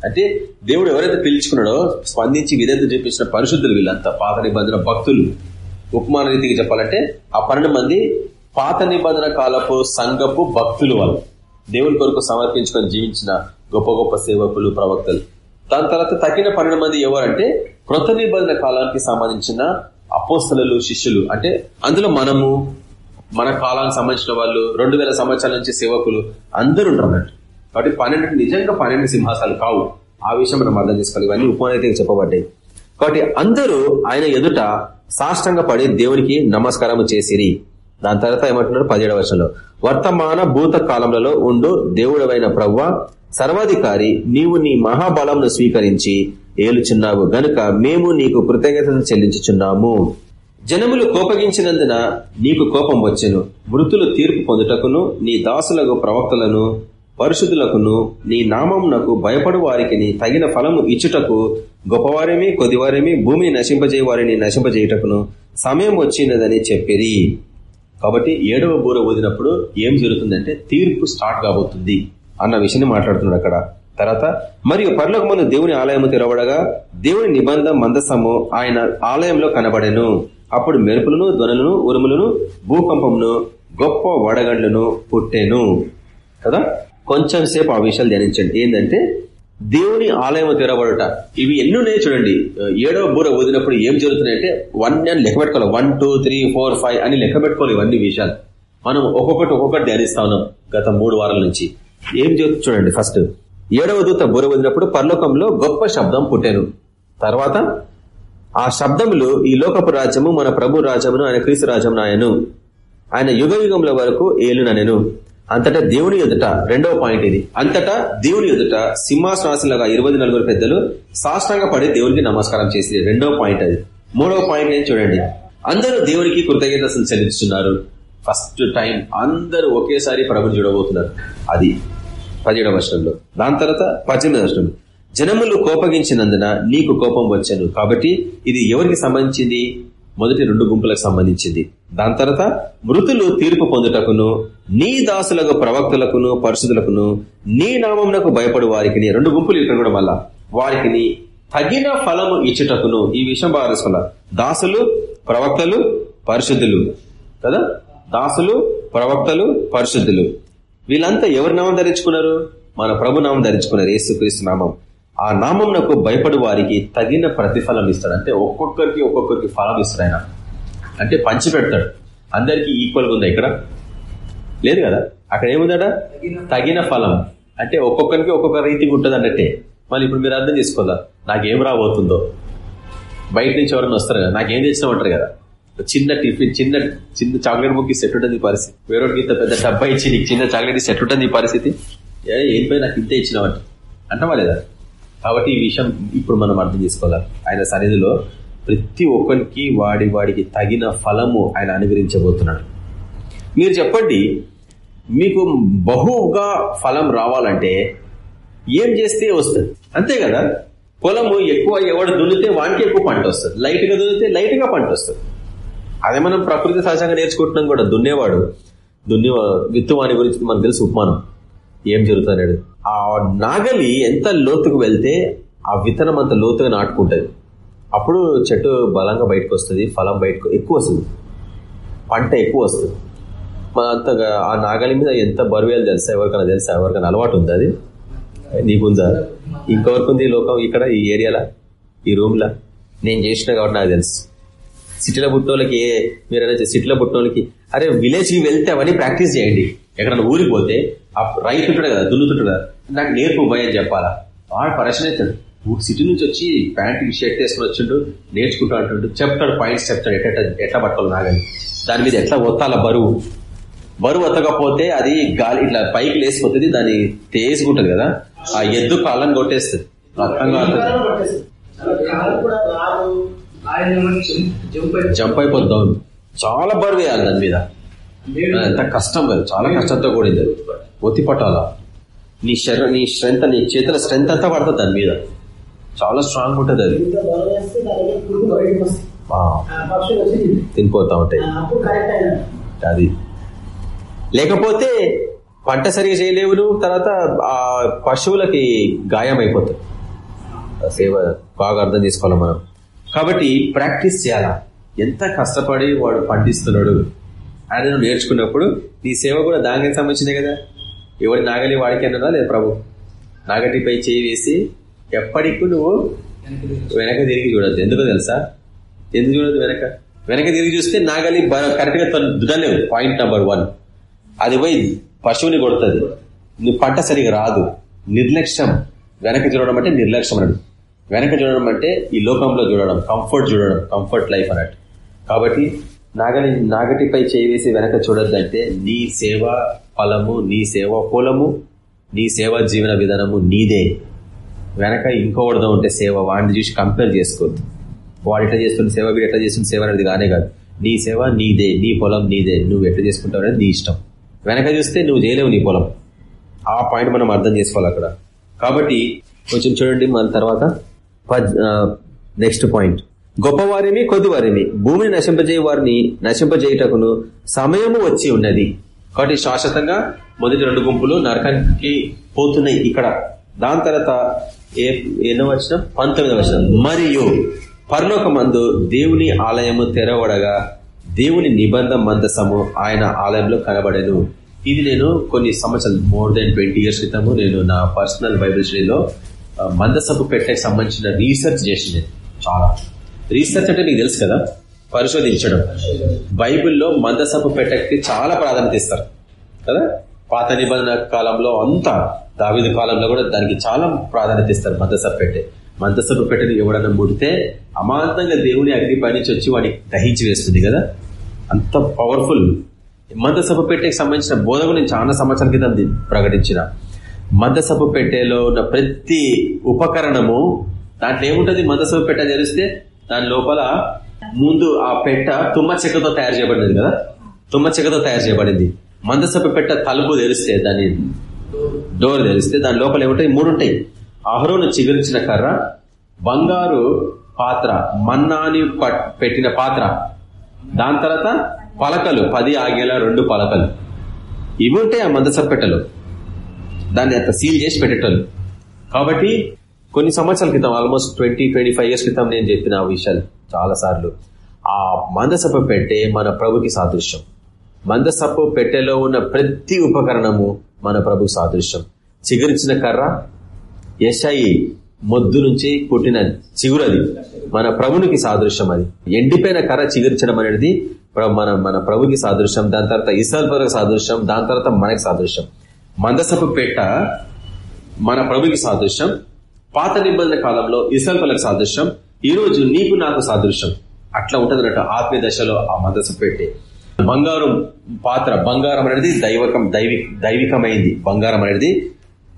అంటే దేవుడు ఎవరైతే పిలుచుకున్నాడో స్పందించి విధేత చూపించిన పరిశుద్ధులు వీళ్ళంతా పాత నిబంధన భక్తులు. ఉపమాన రీతికి చెప్పాలంటే ఆ పన్నెండు మంది పాత నిబంధన కాలపు సంఘపు భక్తులు వాళ్ళు. దేవుని కొరకు సమర్పించుకొని జీవించిన గొప్ప గొప్ప సేవకులు ప్రవక్తలు. దాని తర్వాత తగిన పన్నెండు మంది ఎవరంటే కృత నిబంధన కాలానికి సంబంధించిన అపోస్తలు శిష్యులు. అంటే అందులో మనము మన కాలానికి సంబంధించిన వాళ్ళు రెండు వేల సంవత్సరాల నుంచి సేవకులు అందరూ ఉంటారు అన్నట్టు కాబట్టి పన్నెండు నిజంగా పన్నెండు సింహాసాలు కావు. ఆ విషయం మనం అర్థం చేసుకోవాలి. ఇవన్నీ ఉపమానైతే చెప్పబడ్డాయి. కాబట్టి అందరూ ఆయన ఎదుట సాష్టంగా పడి దేవునికి నమస్కారం చేసిరి. దాని తర్వాత ఏమంటున్నారు పదిహేడవ వర్షంలో వర్తమాన భూత కాలంలో ఉండు దేవుడవైన ప్రవ్వ సర్వాధికారి నీవు నీ మహాబలంను స్వీకరించి ఏలుచున్నావు. గనుక మేము నీకు కృతజ్ఞతలు చెల్లించుచున్నాము. జనములు కోపగించినందున నీకు కోపం వచ్చెను. మృతులు తీర్పు పొందుటకును నీ దాసులకు ప్రవక్తలను పరిశుద్ధులకును నీ నామంనకు భయపడు వారికి తగిన ఫలము ఇచ్చుటకు గొప్పవారేమి కొద్దివారేమి భూమిని నశింపజేయవారిని నశింపజేయుటకును సమయం వచ్చినదని చెప్పిరి. కాబట్టి ఏడవ బూర ఊదినప్పుడు ఏం జరుగుతుందంటే తీర్పు స్టార్ట్ కాబోతుంది అన్న విషయాన్ని మాట్లాడుతున్నాడు అక్కడ. తర్వాత మరియు పర్లకు ముందు దేవుని ఆలయము తెరవడగా దేవుని నిబంధ మందసము ఆయన ఆలయంలో కనబడెను. అప్పుడు మెరుపులను ధ్వనులను ఉరుములను భూకంపమును గొప్ప వడగండ్లను పుట్టెను. కదా? కొంచెం సేపు ఆ విషయాలు ధ్యానించండి. ఏంటంటే దేవుని ఆలయం తెరవడుట ఇవి ఎన్నున్నాయి చూడండి. ఏడవ బూర వదిలినప్పుడు ఏం జరుగుతున్నాయంటే వన్ అని లెక్క పెట్టుకోవాలి. One two three four five అని లెక్క పెట్టుకోవాలి ఇవన్నీ విషయాలు. మనం ఒక్కొక్కటి ఒక్కొక్కటి ధ్యానిస్తా ఉన్నాం గత మూడు వారాల నుంచి. ఏం జరుగుతుంది చూడండి ఫస్ట్ ఏడవ దూత బూర వదిలినప్పుడు పరలోకంలో గొప్ప శబ్దం పుట్టాను తర్వాత ఆ శబ్దములు ఈ లోకపు రాజ్యము మన ప్రభు రాజ్యమును ఆయన క్రీస్తు రాజ్యమును ఆయను. ఆయన యుగ యుగముల వరకు ఏలునెను అంతటా దేవుని ఎదుట రెండవ పాయింట్ ఇది. అంతటా దేవుని ఎదుట సింహాసనాశనలుగా ఇరవై నలుగురు పెద్దలు సాష్టంగా పడి దేవునికి నమస్కారం చేసి రెండవ పాయింట్ అది. మూడవ పాయింట్ ఏం చూడండి. అందరూ దేవునికి కృతజ్ఞతలు చెల్లిస్తున్నారు ఫస్ట్ టైం అందరూ ఒకేసారి ప్రభుని చూడబోతున్నారు. అది పదిహేడవ వర్షంలో దాని తర్వాత పద్దెనిమిది వర్షంలో జనములు కోపగించినందున నీకు కోపం వచ్చాను. కాబట్టి ఇది ఎవరికి సంబంధించింది? మొదటి రెండు గుంపులకు సంబంధించింది. దాని తర్వాత మృతులు తీర్పు పొందుటకును నీ దాసులకు ప్రవక్తలకును పరిశుద్ధులకును నీ నామమునకు భయపడు వారికి రెండు గుంపులు ఇక్కడ కూడా మళ్ళా వారికి తగిన ఫలము ఇచ్చుటకును ఈ విషయం బాగా దాసులు ప్రవక్తలు పరిశుద్ధులు. కదా? దాసులు ప్రవక్తలు పరిశుద్ధులు. వీళ్ళంతా ఎవరి నామం ధరించుకున్నారు? మన ప్రభు నామం ధరించుకున్నారు యేసుక్రీస్తు నామం. ఆ నామంనకు భయపడి వారికి తగిన ప్రతిఫలం ఇస్తాడు. అంటే ఒక్కొక్కరికి ఒక్కొక్కరికి ఫలం ఇస్తాడు ఆయన. అంటే పంచి పెడతాడు అందరికి ఈక్వల్గా ఉందా ఇక్కడ? లేదు కదా? అక్కడ ఏముందట? తగిన ఫలం. అంటే ఒక్కొక్కరికి ఒక్కొక్క రీతికి ఉంటుంది అన్నట్టే. మళ్ళీ ఇప్పుడు మీరు అర్థం చేసుకోదా. నాకేం రాబోతుందో? బయట నుంచి ఎవరైనా వస్తారు కదా? నాకేం తెచ్చినామంటారు కదా? చిన్న టిఫిన్ చిన్న చిన్న చాక్లెట్ బుక్ సెట్ ఉంటుంది పరిస్థితి? వేరే ఇంత పెద్ద డబ్బా ఇచ్చి నీకు చిన్న చాక్లెట్ సెట్ ఉంటుంది పరిస్థితి? ఏం పోయి నాకు ఇంతే ఇచ్చినావంట. అంటావా లేదా? కాబట్టి ఈ విషయం ఇప్పుడు మనం అర్థం చేసుకోవాలి. ఆయన సన్నిధిలో ప్రతి ఒక్కరికి వాడి వాడికి తగిన ఫలము ఆయన అనుగ్రహించబోతున్నాడు. మీరు చెప్పండి మీకు బహుగా ఫలం రావాలంటే ఏం చేస్తే వస్తుంది? అంతే కదా? పొలము ఎక్కువ ఎవడు దున్నితే వానికి ఎక్కువ పంట వస్తుంది. లైట్గా దున్నితే లైట్గా పంట వస్తుంది. అదే మనం ప్రకృతి సహజంగా నేర్చుకుంటున్నాం కూడా. దున్నేవాడు దున్నే విత్తువాని గురించి మనకు తెలుసు ఉపమానం. ఏం జరుగుతున్నాడు ఆ నాగలి ఎంత లోతుకు వెళ్తే ఆ విత్తనం అంత లోతుగా నాటుకుంటుంది. అప్పుడు చెట్టు బలంగా బయటకు వస్తుంది ఫలం బయటకు ఎక్కువ వస్తుంది పంట ఎక్కువ వస్తుంది మన అంతగా ఆ నాగలి మీద ఎంత బరువేలు తెలుసా? ఎవరికైనా తెలుసా? ఎవరికైనా అలవాటు ఉంది అది? నీకుందా? ఇంకెవరికి ఉంది లోకం ఇక్కడ ఈ ఏరియాలో ఈ రూమ్లో? నేను చేసిన కాబట్టి నాకు తెలుసు. సిటీలో పుట్టినోళ్ళకి ఏ మీరైనా సిటీలో పుట్టినోళ్ళకి అరే విలేజ్కి వెళ్తే అవన్నీ ప్రాక్టీస్ చేయండి. ఎక్కడన్నా ఊరికి పోతే ఆ రైతు ఉంటాడు కదా దున్నుతుంటాడు కదా నాకు నేర్పు భయం చెప్పాలా? వాడు పరిశ్రమ అవుతాడు సిటీ నుంచి వచ్చి ప్యాంట్కి షర్ట్ వేసుకుని వచ్చిండు నేర్చుకుంటూ అంటుండు చెప్తాడు పాయింట్స్ చెప్తాడు ఎట్ట ఎట్లా పట్టుకోవాలి నాగని. దాని మీద ఎట్లా ఒత్తాల బరువు? బరువు ఒత్తకపోతే అది గాలి ఇట్లా పైకి లేసిపోతుంది దాన్ని తేసుకుంటది కదా ఆ ఎద్దు కాళ్ళని కొట్టేస్తుంది. రక్తంగా జంప్ అయిపోద్దాం చాలా బరువు వేయాలి దాని మీద. ఎంత కష్టం కదా చాలా కష్టంతో కూడింది. ఒత్తి పట్టాలా నీ శరీరం నీ స్ట్రెంత్ నీ చేతుల స్ట్రెంత్ అంతా పడుతుంది దాని మీద. చాలా స్ట్రాంగ్ ఉంటుంది అది. తినిపోతా ఉంటాయి. అది. లేకపోతే పంట సరిగా చేయలేవు నువ్వు తర్వాత ఆ పశువులకి గాయం అయిపోతుంది సేవ బాగా అర్థం చేసుకోవాలి మనం. కాబట్టి ప్రాక్టీస్ చేయాలా? ఎంత కష్టపడి వాడు పండిస్తున్నాడు ఆయన నువ్వు నేర్చుకున్నప్పుడు నీ సేవ కూడా దానికి సంబంధించిందే కదా. ఎవరి నాగలి వాడికి అన్నదా లేదు ప్రభు. నాగటిపై చేయి వేసి ఎప్పటికూ నువ్వు వెనక తిరిగి చూడద్దు. ఎందుకో తెలుసా? ఎందుకు చూడదు వెనక? వెనక తిరిగి చూస్తే నాగలి కరెక్ట్గా దుదలేవు పాయింట్ నెంబర్ వన్ అది పోయి పశువుని కొడుతుంది. నువ్వు పంట సరిగా రాదు. నిర్లక్ష్యం. వెనక చూడడం అంటే నిర్లక్ష్యం అన్నాడు. వెనక చూడడం అంటే ఈ లోకంలో చూడడం కంఫర్ట్ చూడడం కంఫర్ట్ లైఫ్ అన్నట్టు. కాబట్టి నాగని నాగటిపై చేసి వెనక చూడొద్దంటే నీ సేవ ఫలము నీ సేవ పొలము నీ సేవ జీవన విధానము నీదే. వెనక ఇంకోవడదో ఉంటే సేవ వాడిని చూసి కంపేర్ చేసుకోవద్దు. వాడు ఎట్లా చేస్తున్న సేవ వీడు ఎట్లా చేస్తున్న సేవ అనేది కానే కాదు. నీ సేవ నీదే నీ పొలం నీదే. నువ్వు ఎట్లా చేసుకుంటావు అనేది నీ ఇష్టం. వెనక చూస్తే నువ్వు చేయలేవు నీ పొలం. ఆ పాయింట్ మనం అర్థం చేసుకోవాలి అక్కడ. కాబట్టి కొంచెం చూడండి మన తర్వాత నెక్స్ట్ పాయింట్ గొప్పవారిని కొద్దివారిని భూమిని నశింపజేయ వారిని నశింపజేయటకును సమయము వచ్చి ఉన్నది. కాబట్టి శాశ్వతంగా మొదటి రెండు గుంపులు నరకానికి పోతున్నాయి ఇక్కడ. దాని తర్వాత ఏ ఎన్నో వచ్చిన పంతొమ్మిది వచ్చిన మరియు పరలోకమందు దేవుని ఆలయము తెరవడగా దేవుని నిబంధన మందసము ఆయన ఆలయంలో కనబడేను. ఇది నేను కొన్ని సంవత్సరాలు మోర్ దెన్ ట్వంటీ ఇయర్స్ క్రితము నేను నా పర్సనల్ బైబిల్ స్టడీలో మందసపు పెట్టెకి సంబంధించిన రీసెర్చ్ చేసింది చాలా. రీసెర్చ్ అంటే మీకు తెలుసు కదా? పరిశోధించడం. బైబిల్లో మందసపు పెట్టకి చాలా ప్రాధాన్యత ఇస్తారు. కదా? పాత నిబంధన కాలంలో అంతా దావిద కాలంలో కూడా దానికి చాలా ప్రాధాన్యత ఇస్తారు మందసపు పెట్టే. మందసపు పెట్టని ఎవడన్నా ముడితే అమాంతంగా దేవుని అగ్ని పైనుంచి వచ్చి వాడిని దహించి వేస్తుంది కదా? అంత పవర్ఫుల్ మందసభ పెట్టెకి సంబంధించిన బోధ గురించి చాలా సంవత్సరాల క్రితం ప్రకటించిన. మందసభ పెట్టెలో ఉన్న ప్రతి ఉపకరణము దాంట్లో ఏముంటుంది? మందసభ పెట్ట తెలిస్తే దాని లోపల ముందు ఆ పెట్ట తుమ్మ చెక్కతో తయారు చేయబడింది కదా? తుమ్మ చెక్కతో తయారు చేయబడింది. మందసపు పెట్ట తలుపు తెరిస్తే దాని డోర్ తెరిస్తే దాని లోపల ఏముంటాయి? మూడు ఉంటాయి అహరోను చిగురించిన కర్ర బంగారు పాత్ర మన్నాని పెట్టిన పాత్ర. దాని తర్వాత పలకలు పది ఆగేలా రెండు పలకలు. ఇవి ఉంటాయి ఆ మందసపు పెట్టెలో. దాన్ని అంత సీల్ చేసి పెట్టేటోళ్ళు. కాబట్టి కొన్ని సంవత్సరాల క్రితం almost twenty twenty five years క్రితం నేను చెప్పిన ఆ విషయాలు చాలా సార్లు ఆ మందసపు పెట్టే మన ప్రభుకి సాదృశ్యం. మందసపు పెట్టెలో ఉన్న ప్రతి ఉపకరణము మన ప్రభుకి సాదృశ్యం. చిగురించిన కర్ర యశాయి మొద్దు నుంచి పుట్టిన చిగురది మన ప్రభునికి సాదృశ్యం అది. ఎండిపోయిన కర్ర చిగురించడం అనేది మన మన ప్రభుకి సాదృశ్యం దాని తర్వాత ఇసాల్ పరకు సాదృశ్యం దాని తర్వాత మనకి సాదృశ్యం. మందసపు పెట్ట మన ప్రభుకి సాదృశ్యం. పాత నిబంధన కాలంలో ఇసల్పలకు సాదృశ్యం ఈ రోజు నీకు నాకు సాదృశ్యం. అట్లా ఉంటుంది అన్నట్టు ఆత్మీయ దశలో ఆ మందసపు పెట్టి బంగారం పాత్ర బంగారం అనేది దైవకం దైవి దైవికమైంది. బంగారం అనేది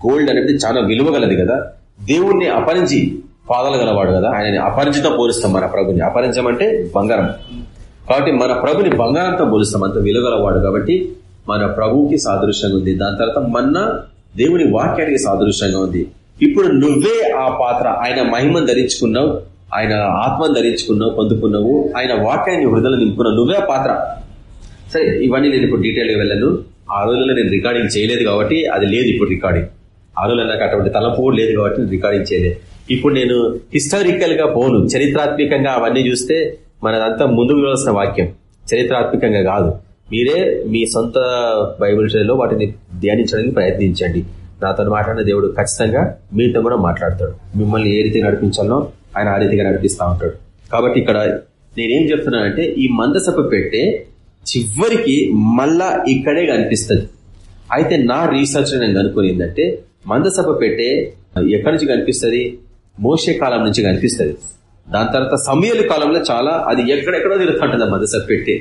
గోల్డ్ అనేది చాలా విలువగలది కదా. దేవుణ్ణి అపరించి పాదాలు గలవాడు కదా. ఆయనని అపరిచితో పోలుస్తాం మన ప్రభుని. అపరించం అంటే బంగారం. కాబట్టి మన ప్రభుని బంగారంతో పోలుస్తాం. అంత విలువగలవాడు కాబట్టి మన ప్రభువుకి సాదృశ్యంగా ఉంది. దాని తర్వాత మన దేవుని వాక్యానికి సాదృశ్యంగా ఉంది. ఇప్పుడు నువ్వే ఆ పాత్ర ఆయన మహిమను ధరించుకున్నావు ఆయన ఆత్మను ధరించుకున్నావు పొందుకున్నావు ఆయన వాక్యాన్ని హృదయలు నింపుకున్నావు. నువ్వే ఆ పాత్ర. సరే ఇవన్నీ నేను ఇప్పుడు డీటెయిల్గా వెళ్ళను. ఆ రోజుల్లో నేను రికార్డింగ్ చేయలేదు కాబట్టి అది లేదు ఇప్పుడు రికార్డింగ్ ఆ రోజుల్లో నాకు అటువంటి తలపు లేదు కాబట్టి నేను రికార్డింగ్ చేయలేదు. ఇప్పుడు నేను హిస్టారికల్గా పోను. చరిత్రాత్మకంగా అవన్నీ చూస్తే మనదంతా ముందుకు వెళ్ళాల్సిన వాక్యం. చరిత్రాత్మకంగా కాదు. మీరే మీ సొంత బైబిల్ శైలిలో వాటిని ధ్యానించడానికి ప్రయత్నించండి. నాతో మాట్లాడిన దేవుడు ఖచ్చితంగా మీతో కూడా మాట్లాడతాడు. మిమ్మల్ని ఏ రీతిగా నడిపించాలో ఆయన ఆ రీతిగా నడిపిస్తూ ఉంటాడు. కాబట్టి ఇక్కడ నేనేం చెప్తున్నానంటే ఈ మందసపు పెట్టే చివరికి మళ్ళా ఇక్కడే కనిపిస్తుంది. అయితే నా రీసెర్చ్ నేను కనుక్కొని ఏంటంటే మందసభ పెట్టే ఎక్కడి నుంచి కనిపిస్తుంది? మోసే కాలం నుంచి కనిపిస్తుంది. దాని తర్వాత సమయాల కాలంలో చాలా అది ఎక్కడెక్కడో తిరుగుతుంటుంది మందసభ పెట్టే.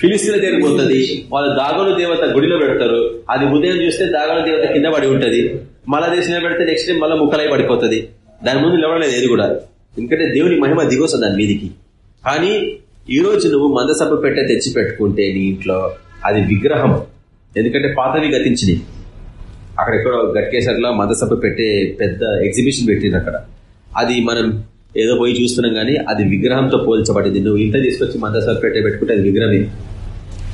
ఫిలిస్తీన్ దగ్గరికి పోతుంది. వాళ్ళు దాగోలు దేవత గుడిలో పెడతారు. అది ఉదయం చూస్తే దాగను దేవత కింద పడి ఉంటుంది. మళ్ళా దేశంలో పెడితే నెక్స్ట్ డే మళ్ళీ ముక్కలై పడిపోతుంది. దాని ముందు నిలవడలేదు ఏది కూడా. ఎందుకంటే దేవుని మహిమ దిగొస్తుంది దాని మీదికి. కానీ ఈ రోజు నువ్వు మందసభ పెట్టే తెచ్చి పెట్టుకుంటే నీ ఇంట్లో అది విగ్రహం. ఎందుకంటే పాతవి గతించినవి అక్కడ ఎక్కడో గట్కేశ్వర్లో మందసభ పెట్టే పెద్ద ఎగ్జిబిషన్ పెట్టింది అక్కడ. అది మనం ఏదో పోయి చూస్తున్నాం కానీ అది విగ్రహంతో పోల్చబడింది. నువ్వు ఇంత తీసుకొచ్చి మందసభ పెట్టే పెట్టుకుంటే అది విగ్రహమే.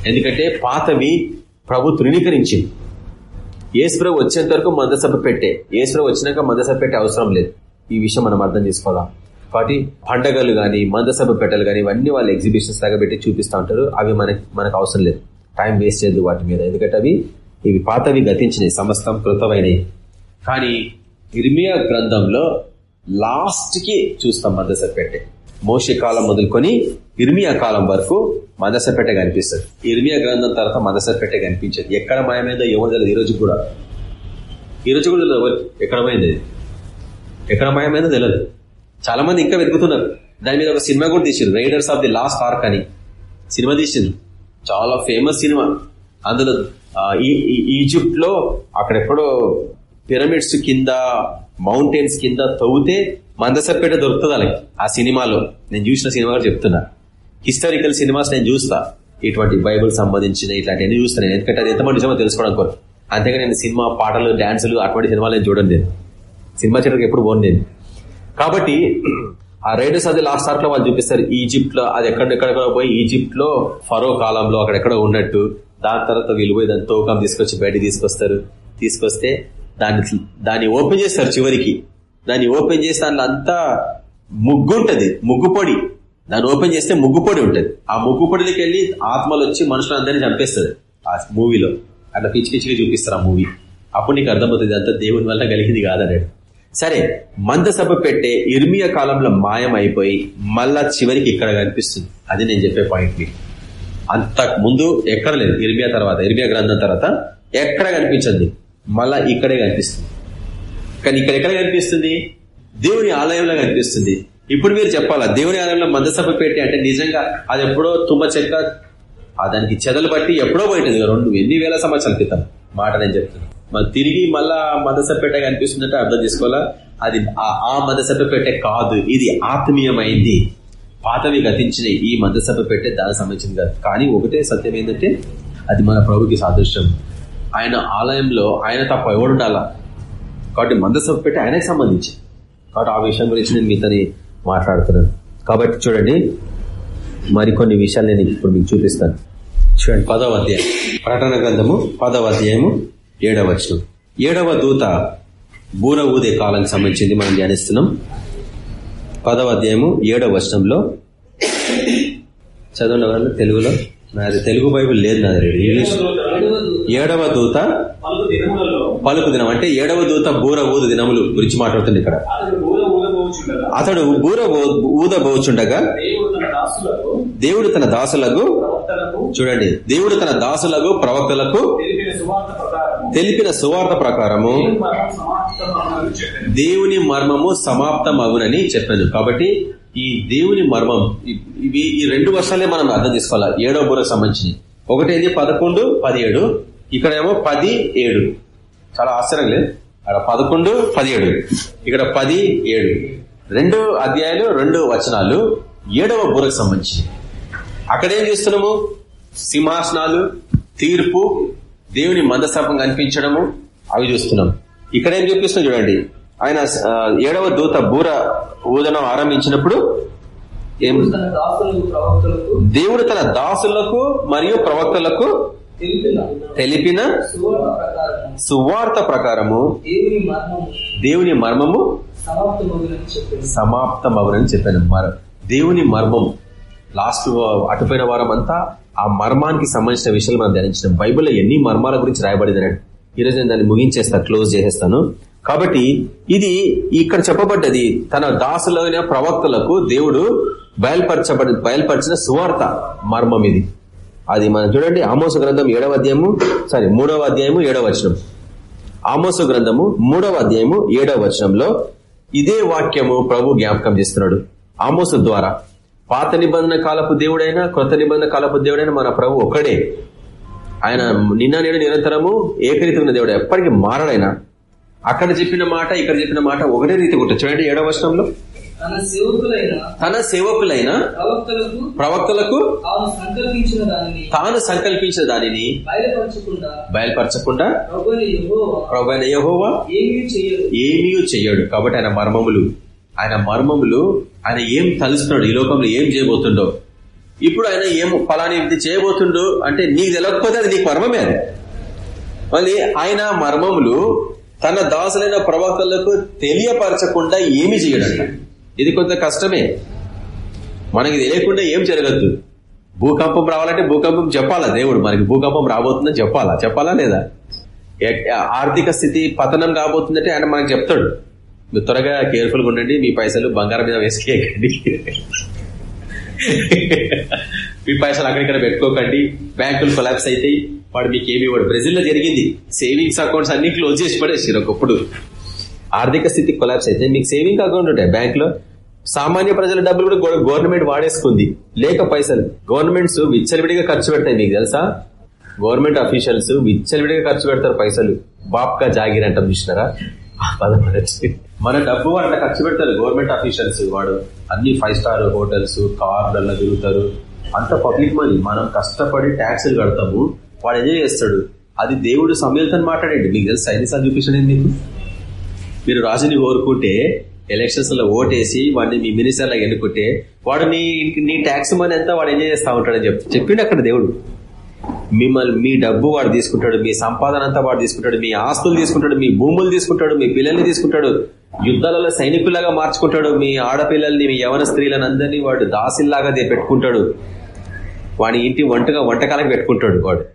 ఎందుకంటే పాతవి ప్రభు తృణీకరించింది. ఏసుప్రభు వచ్చేంత వరకు మందసభ పెట్టే. ఏసుప్రభు వచ్చినాక మందసభ పెట్టే అవసరం లేదు. ఈ విషయం మనం అర్థం చేసుకోవాలా? కాబట్టి పండగలు కానీ మందసభ పెట్టలు కానీ ఇవన్నీ వాళ్ళు ఎగ్జిబిషన్స్ లాగా పెట్టి చూపిస్తూ ఉంటారు. అవి మనకి మనకు అవసరం లేదు. టైం వేస్ట్ చేయదు వాటి మీద. ఎందుకంటే అవి ఇవి పాతవి గతించినాయి సమస్తం కృతమైనవి. కానీ ఇర్మియా గ్రంథంలో లాస్ట్కి చూస్తాం మదసపేట పెట్టే కాలం మొదలుకొని ఇర్మియా కాలం వరకు మదసపేట పెట్టె కనిపిస్తుంది. ఇర్మియా గ్రంథం తర్వాత మదసపేట పెట్టె కనిపించదు. ఎక్కడ మాయమైందో ఏమో తెలియదు. ఈరోజు కూడా. ఈరోజు కూడా తెలియదు. ఎక్కడ పోయింది ఎక్కడ మాయమైందో తెలియదు. చాలా మంది ఇంకా వెతుకుతున్నారు. దాని మీద ఒక సినిమా కూడా తీసింది Raiders of the Lost Ark అని. సినిమా తీసింది చాలా ఫేమస్ సినిమా. అందులో ఈ- ఈజిప్ట్లో అక్కడెక్కడో పిరమిడ్స్ కింద మౌంటైన్స్ కింద తవ్వుతే మందసపేట దొరుకుతుంది వాళ్ళకి. ఆ సినిమాలో నేను చూసిన సినిమా చెప్తున్నా. హిస్టారికల్ సినిమాస్ నేను చూస్తా. ఇటువంటి బైబుల్ సంబంధించిన ఇట్లాంటివన్నీ చూస్తాను ఎందుకంటే అది ఎంతమంది నిజమో తెలుసుకోవడం కోరు అంతేగా నేను సినిమా పాటలు డాన్సులు అటువంటి సినిమాలు నేను చూడండి నేను. సినిమా చేయడానికి ఎప్పుడు పోను నేను. కాబట్టి ఆ రైడర్స్ అది లాస్ట్ ఆర్ట్లో వాళ్ళు చూపిస్తారు. ఈజిప్ట్లో అది ఎక్కడెక్కడ పోయి ఈజిప్ట్లో ఫరో కాలంలో అక్కడెక్కడ ఉన్నట్టు. దాని తర్వాత వీళ్ళు పోయి దాని తోకం తీసుకొచ్చి బయట తీసుకొస్తారు. తీసుకొస్తే దాన్ని దాన్ని ఓపెన్ చేస్తారు చివరికి. దాన్ని ఓపెన్ చేసి దాంట్లో అంతా ముగ్గు ఉంటది ముగ్గు పొడి. దాన్ని ఓపెన్ చేస్తే ముగ్గు పొడి ఉంటుంది. ఆ ముగ్గు పొడిలోకి వెళ్ళి ఆత్మలు వచ్చి మనుషులందరినీ చంపేస్తుంది. ఆ మూవీలో. అట్లా పిచ్చి పిచ్చిగా చూపిస్తారు ఆ మూవీ. అప్పుడు నీకు అర్థమవుతుంది అంతా దేవుని వల్ల కలిగింది కాదన్నాడు. సరే మందసభ పెట్టే ఇర్మియా కాలంలో మాయం అయిపోయి మళ్ళా చివరికి ఇక్కడ కనిపిస్తుంది. అది నేను చెప్పే పాయింట్ మీకు. అంతకు ముందు ఎక్కడ లేదు. ఇర్మియా తర్వాత ఇర్మియా గ్రంథం తర్వాత ఎక్కడ కనిపించింది? మళ్ళా ఇక్కడే కనిపిస్తుంది. కానీ ఇక్కడ ఎక్కడ కనిపిస్తుంది? దేవుని ఆలయంలో కనిపిస్తుంది. ఇప్పుడు మీరు చెప్పాలా దేవుని ఆలయంలో మందసభ పెట్టి అంటే నిజంగా అది ఎప్పుడో తుమ్మ చెక్క ఆ దానికి చెదలు బట్టి ఎప్పుడో పోయింది రెండు ఎన్ని వేల సంవత్సరాల క్రితం. మాట నేను చెప్తున్నాను మరి తిరిగి మళ్ళా మదసపెట్ట కనిపిస్తుందంటే అర్థం చేసుకోవాలా? అది ఆ మందసభ పెట్టే కాదు ఇది ఆత్మీయమైంది. పాతవి గతించిన ఈ మందసభ పెట్టే దానికి సంబంధించింది కాదు. కానీ ఒకటే సత్యం ఏంటంటే అది మన ప్రభుకి సాదృశ్యం. ఆయన ఆలయంలో ఆయన తప్ప ఎవడుండాలా కాబట్టి మందసభ పెట్టి ఆయనకు సంబంధించి. కాబట్టి ఆ విషయం గురించి నేను మీతని మాట్లాడుతున్నాను. కాబట్టి చూడండి మరికొన్ని విషయాలు నేను ఇప్పుడు మీకు చూపిస్తాను. చూడండి పదవ అధ్యాయం. ప్రకటన గ్రంథము పదవ అధ్యాయము ఏడవ వచనం. ఏడవ దూత బూర ఊదే కాలానికి సంబంధించింది మనం ధ్యానిస్తున్నాం. పదవ అధ్యాయము ఏడవ వచనంలో చదవండి వాళ్ళు తెలుగులో. నాది తెలుగు బైబుల్ లేదు నాది. ఇంగ్లీష్ ఏడవ దూత పలుకు దినం అంటే ఏడవ దూత బూర ఊదు దినములు గురించి మాట్లాడుతుంది ఇక్కడ. అతడు బూర ఊదబోచుండగా దేవుడు తన దాసులకు చూడండి దేవుడు తన దాసులకు ప్రవక్తలకు తెలిపిన సువార్త ప్రకారము దేవుని మర్మము సమాప్తం అగునని చెప్పాను. కాబట్టి ఈ దేవుని మర్మం ఇవి ఈ రెండు వర్షాలే మనం అర్థం చేసుకోవాలి? ఏడో బూరకు సంబంధించి ఒకటేది? పదకొండు పదిహేడు. ఇక్కడ ఏమో పది ఏడు. చాలా ఆశ్చర్యం లేదు? అక్కడ పదకొండు పదిహేడు. ఇక్కడ పది ఏడు. రెండు అధ్యాయులు రెండు వచనాలు. ఏడవ బూరకు సంబంధించి. అక్కడేం చేస్తున్నాము? సింహాసనాలు తీర్పు దేవుని మందసాపం కనిపించడము అవి చూస్తున్నాం. ఇక్కడ ఏం చూపిస్తున్నాం చూడండి. ఆయన ఏడవ దూత బూర ఊదనం ఆరంభించినప్పుడు ఏం? దేవుడు తన దాసులకు మరియు ప్రవక్తలకు తెలిపిన సువార్త ప్రకారము దేవుని మర్మము. సమాప్తమవునని చెప్పాను. దేవుని మర్మం లాస్ట్ అటుపోయిన వారం అంతా ఆ మర్మానికి సంబంధించిన విషయాలు మనం ధ్యానించిన. బైబిల్లో ఎన్ని మర్మాల గురించి రాయబడింది అన్నాడు ఈరోజు నేను దాన్ని ముగించేస్తా క్లోజ్ చేసేస్తాను. కాబట్టి ఇది ఇక్కడ చెప్పబడ్డది తన దాసులైన ప్రవక్తలకు దేవుడు బయలుపరచబడి బయలుపరిచిన సువార్త మర్మం ఇది. అది మనం చూడండి ఆమోస గ్రంథం ఏడవ అధ్యాయము సారీ మూడవ అధ్యాయము ఏడవ వచనం. ఆమోస గ్రంథము మూడవ అధ్యాయము ఏడవ వచనంలో ఇదే వాక్యము ప్రభు జ్ఞాపకం చేస్తున్నాడు. ఆమోసు ద్వారా. పాత నిబంధన కాలపు దేవుడైనా కొత్త నిబంధన కాలపు దేవుడైనా మన ప్రభు ఒకడే ఆయన నిన్న నేడు నిరంతరము ఏకరీతి ఉన్న దేవుడు. ఎప్పటికీ మారడైనా. అక్కడ చెప్పిన మాట ఇక్కడ చెప్పిన మాట ఒకటే రీతి ఉంటుంది చూడండి ఏడవ వర్షంలో తన సేవకులైన ప్రవక్తలకు తాను సంకల్పించిన దానిని బయలుపరచకుండా ప్రభు యహోవా ఏమీ చెయ్యడు కాబట్టి ఆయన మర్మములు ఆయన మర్మములు ఆయన ఏం తలుస్తున్నాడు? ఈ లోకంలో ఏం చేయబోతుండో? ఇప్పుడు ఆయన ఏం ఫలాని చేయబోతుండో అంటే నీకు తెలియకపోతే అది నీకు మర్మమే అది. మళ్ళీ ఆయన మర్మములు తన దాసులైన ప్రవక్తలకు తెలియపరచకుండా ఏమి చేయడంట ఇది కొంత కష్టమే. మనకి తెలియకుండా ఏం జరగద్దు. భూకంపం రావాలంటే భూకంపం చెప్పాలా దేవుడు? మనకి భూకంపం రాబోతుందని చెప్పాలా? చెప్పాలా లేదా? ఆర్థిక స్థితి పతనం కాబోతుందంటే ఆయన మనకు చెప్తాడు. మీరు త్వరగా కేర్ఫుల్గా ఉండండి మీ పైసలు బంగారం మీద వేసుకోకండి మీ పైసలు అక్కడిక్కడ పెట్టుకోకండి బ్యాంకులు కొలాప్స్ అవుతాయి వాడు మీకు ఏమి ఇవ్వడు. బ్రెజిల్లో జరిగింది. సేవింగ్స్ అకౌంట్స్ అన్ని క్లోజ్ చేసి పడేసారు ఒకప్పుడు. ఆర్థిక స్థితి కొలాబ్స్ అయితే మీకు సేవింగ్ అకౌంట్ ఉంటాయి బ్యాంక్లో సామాన్య ప్రజల డబ్బులు కూడా గవర్నమెంట్ వాడేసుకుంది. లేక పైసలు. గవర్నమెంట్స్ విచ్చలవిడిగా ఖర్చు పెడతాయి మీకు తెలుసా? గవర్నమెంట్ అఫీషియల్స్ విచ్చలవిడిగా ఖర్చు పెడతారు పైసలు. బాప్గా జాగిర్ అంటాం చూసినారా? మన డబ్బు వాళ్ళ ఖర్చు పెడతారు గవర్నమెంట్ అఫీషియల్స్ వాడు. అన్ని ఫైవ్ స్టార్ హోటల్స్ కార్లలో తిరుగుతారు. అంత పబ్లిక్ మనీ. మనం కష్టపడి ట్యాక్సులు కడతాము. వాడు ఎంజాయ్ చేస్తాడు. అది దేవుడు సమయంతో మాట్లాడండి మీకు తెలుసు? సైనిసాలు చూపించండి మీకు? మీరు రాజుని కోరుకుంటే ఎలక్షన్స్లో ఓటేసి వాడిని మీ మినిస్టర్లో ఎన్నుకుంటే వాడు నీ నీ ట్యాక్స్ మనీ అంతా వాడు ఎంజాయ్ చేస్తా ఉంటాడని చెప్పి. చెప్పిండు అక్కడ దేవుడు. మిమ్మల్ని మీ డబ్బు వాడు తీసుకుంటాడు మీ సంపాదన అంతా వాడు తీసుకుంటాడు మీ ఆస్తులు తీసుకుంటాడు మీ భూములు తీసుకుంటాడు మీ పిల్లల్ని తీసుకుంటాడు యుద్ధాలలో సైనికులాగా మార్చుకుంటాడు మీ ఆడపిల్లల్ని మీ యవన స్త్రీలను అందరినీ వాడు దాసిల్లాగా పెట్టుకుంటాడు. వాడి ఇంటి వంటగా వంటకాలకు పెట్టుకుంటాడు వాడు.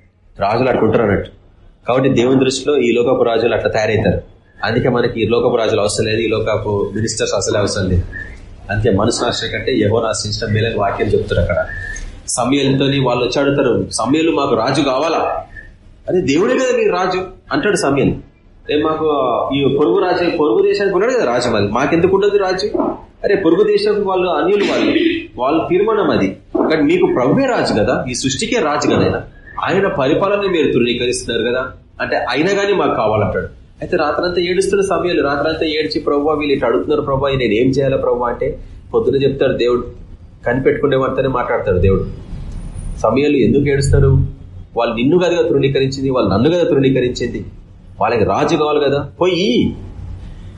రాజులు అట్లుంటారు అన్నట్టు. కాబట్టి దేవుని దృష్టిలో ఈ లోకపు రాజులు అట్లా తయారవుతారు అందుకే మనకి ఈ లోకపు రాజులు అవసరం లేదు ఈ లోకపు మినిస్టర్స్ అసలే అవసరం లేదు. అంతే మనసు నాశనం కంటే ఎవరు ఆశ్రయించడం మేలని వాక్యం చెప్తారు అక్కడ. సమయంతో వాళ్ళు వచ్చి అడుగుతారు సమయంలో మాకు రాజు కావాలా? అదే దేవుడే కదా మీరు రాజు అంటాడు సమయం రేపు మాకు ఈ పొరుగు రాజు పొరుగు దేశానికి ఉన్నాడు కదా రాజు మరి మాకెందుకు ఉండదు రాజు? అరే పొరుగు దేశం వాళ్ళు అన్యులు వాళ్ళు. వాళ్ళ తీర్మానం అది. కానీ మీకు ప్రభువే రాజు కదా ఈ సృష్టికే రాజు కదా ఆయన. ఆయన పరిపాలన మీరు తృణీకరిస్తున్నారు కదా. అంటే అయినా కానీ మాకు కావాలంటాడు. అయితే రాత్రంతా ఏడుస్తున్న సమయాలు రాత్రంతా ఏడ్చి ప్రభావ వీళ్ళు ఇట్లా అడుగుతున్నారు ప్రభావ నేను ఏం చేయాలా ప్రభావ అంటే పొద్దున చెప్తాడు దేవుడు కనిపెట్టుకునే వారితోనే మాట్లాడతాడు దేవుడు. సమయాలు ఎందుకు ఏడుస్తారు? వాళ్ళు నిన్ను కదా తృణీకరించింది వాళ్ళు నన్ను కదా తృణీకరించింది. వాళ్ళకి రాజు కావాలి కదా? పోయి.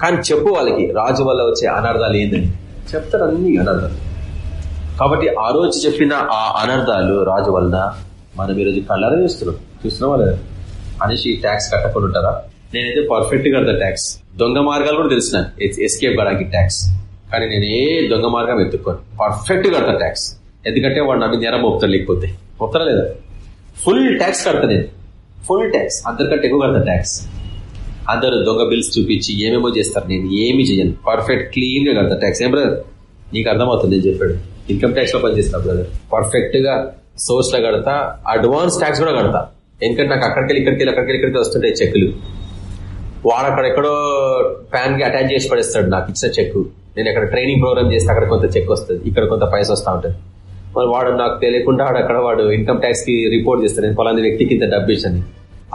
కానీ చెప్పు వాళ్ళకి రాజు వల్ల వచ్చే అనర్థాలు ఏందని. చెప్తారు అన్ని అనర్థాలు కాబట్టి ఆ రోజు చెప్పిన ఆ అనర్థాలు రాజు వలన మనం ఈరోజు కళ్ళారా చూస్తున్నాం. చూస్తున్నాం వాళ్ళు అనేసి ట్యాక్స్ కట్టకుండా ఉంటారా? నేనైతే పర్ఫెక్ట్గా ట్యాక్స్ దొంగ మార్గాలు కూడా తెలిసిన. ఎస్కేప్ కావడానికి ట్యాక్స్ కానీ నేను ఏ దొంగ మార్గం ఎత్తుక్కోను. పర్ఫెక్ట్ కడతా ట్యాక్స్ ఎందుకంటే వాడు నన్ను నేరం మోపుతాడు లేకపోతే. మొత్తరా లేదా? ఫుల్ ట్యాక్స్ కడతా నేను. ఫుల్ ట్యాక్స్ అందరికంటే ఎక్కువ కడతా ట్యాక్స్ అందరూ దొంగ బిల్స్ చూపించి ఏమేమో చేస్తారు. నేను ఏమి చేయను. పర్ఫెక్ట్ క్లీన్గా కడతా ట్యాక్స్ ఏం బ్రదర్ నీకు అర్థమవుతుంది నేను చెప్పాడు. ఇన్కమ్ ట్యాక్స్లో పనిచేస్తా బ్రదర్ పర్ఫెక్ట్గా సోర్స్లో కడతా. అడ్వాన్స్ ట్యాక్స్ కూడా కడతా. ఎందుకంటే నాకు అక్కడికి వెళ్ళి ఇక్కడికి వెళ్ళి అక్కడికి వెళ్ళి ఇక్కడికి వస్తుంటాయి చెక్కులు. వాడు అక్కడ ఎక్కడో కి అటాచ్ చేసి పడేస్తాడు నాకు ఇచ్చిన చెక్ నేను అక్కడ ట్రైనింగ్ ప్రోగ్రామ్ చేస్తే అక్కడ కొంత చెక్ వస్తుంది. ఇక్కడ కొంత పైస వస్తూ ఉంటుంది. మరి వాడు నాకు తెలియకుండా అక్కడ వాడు ఇన్కమ్ ట్యాక్స్కి రిపోర్ట్ చేస్తాను నేను పలానా వ్యక్తికి ఇంత డబ్బు ఇచ్చాను.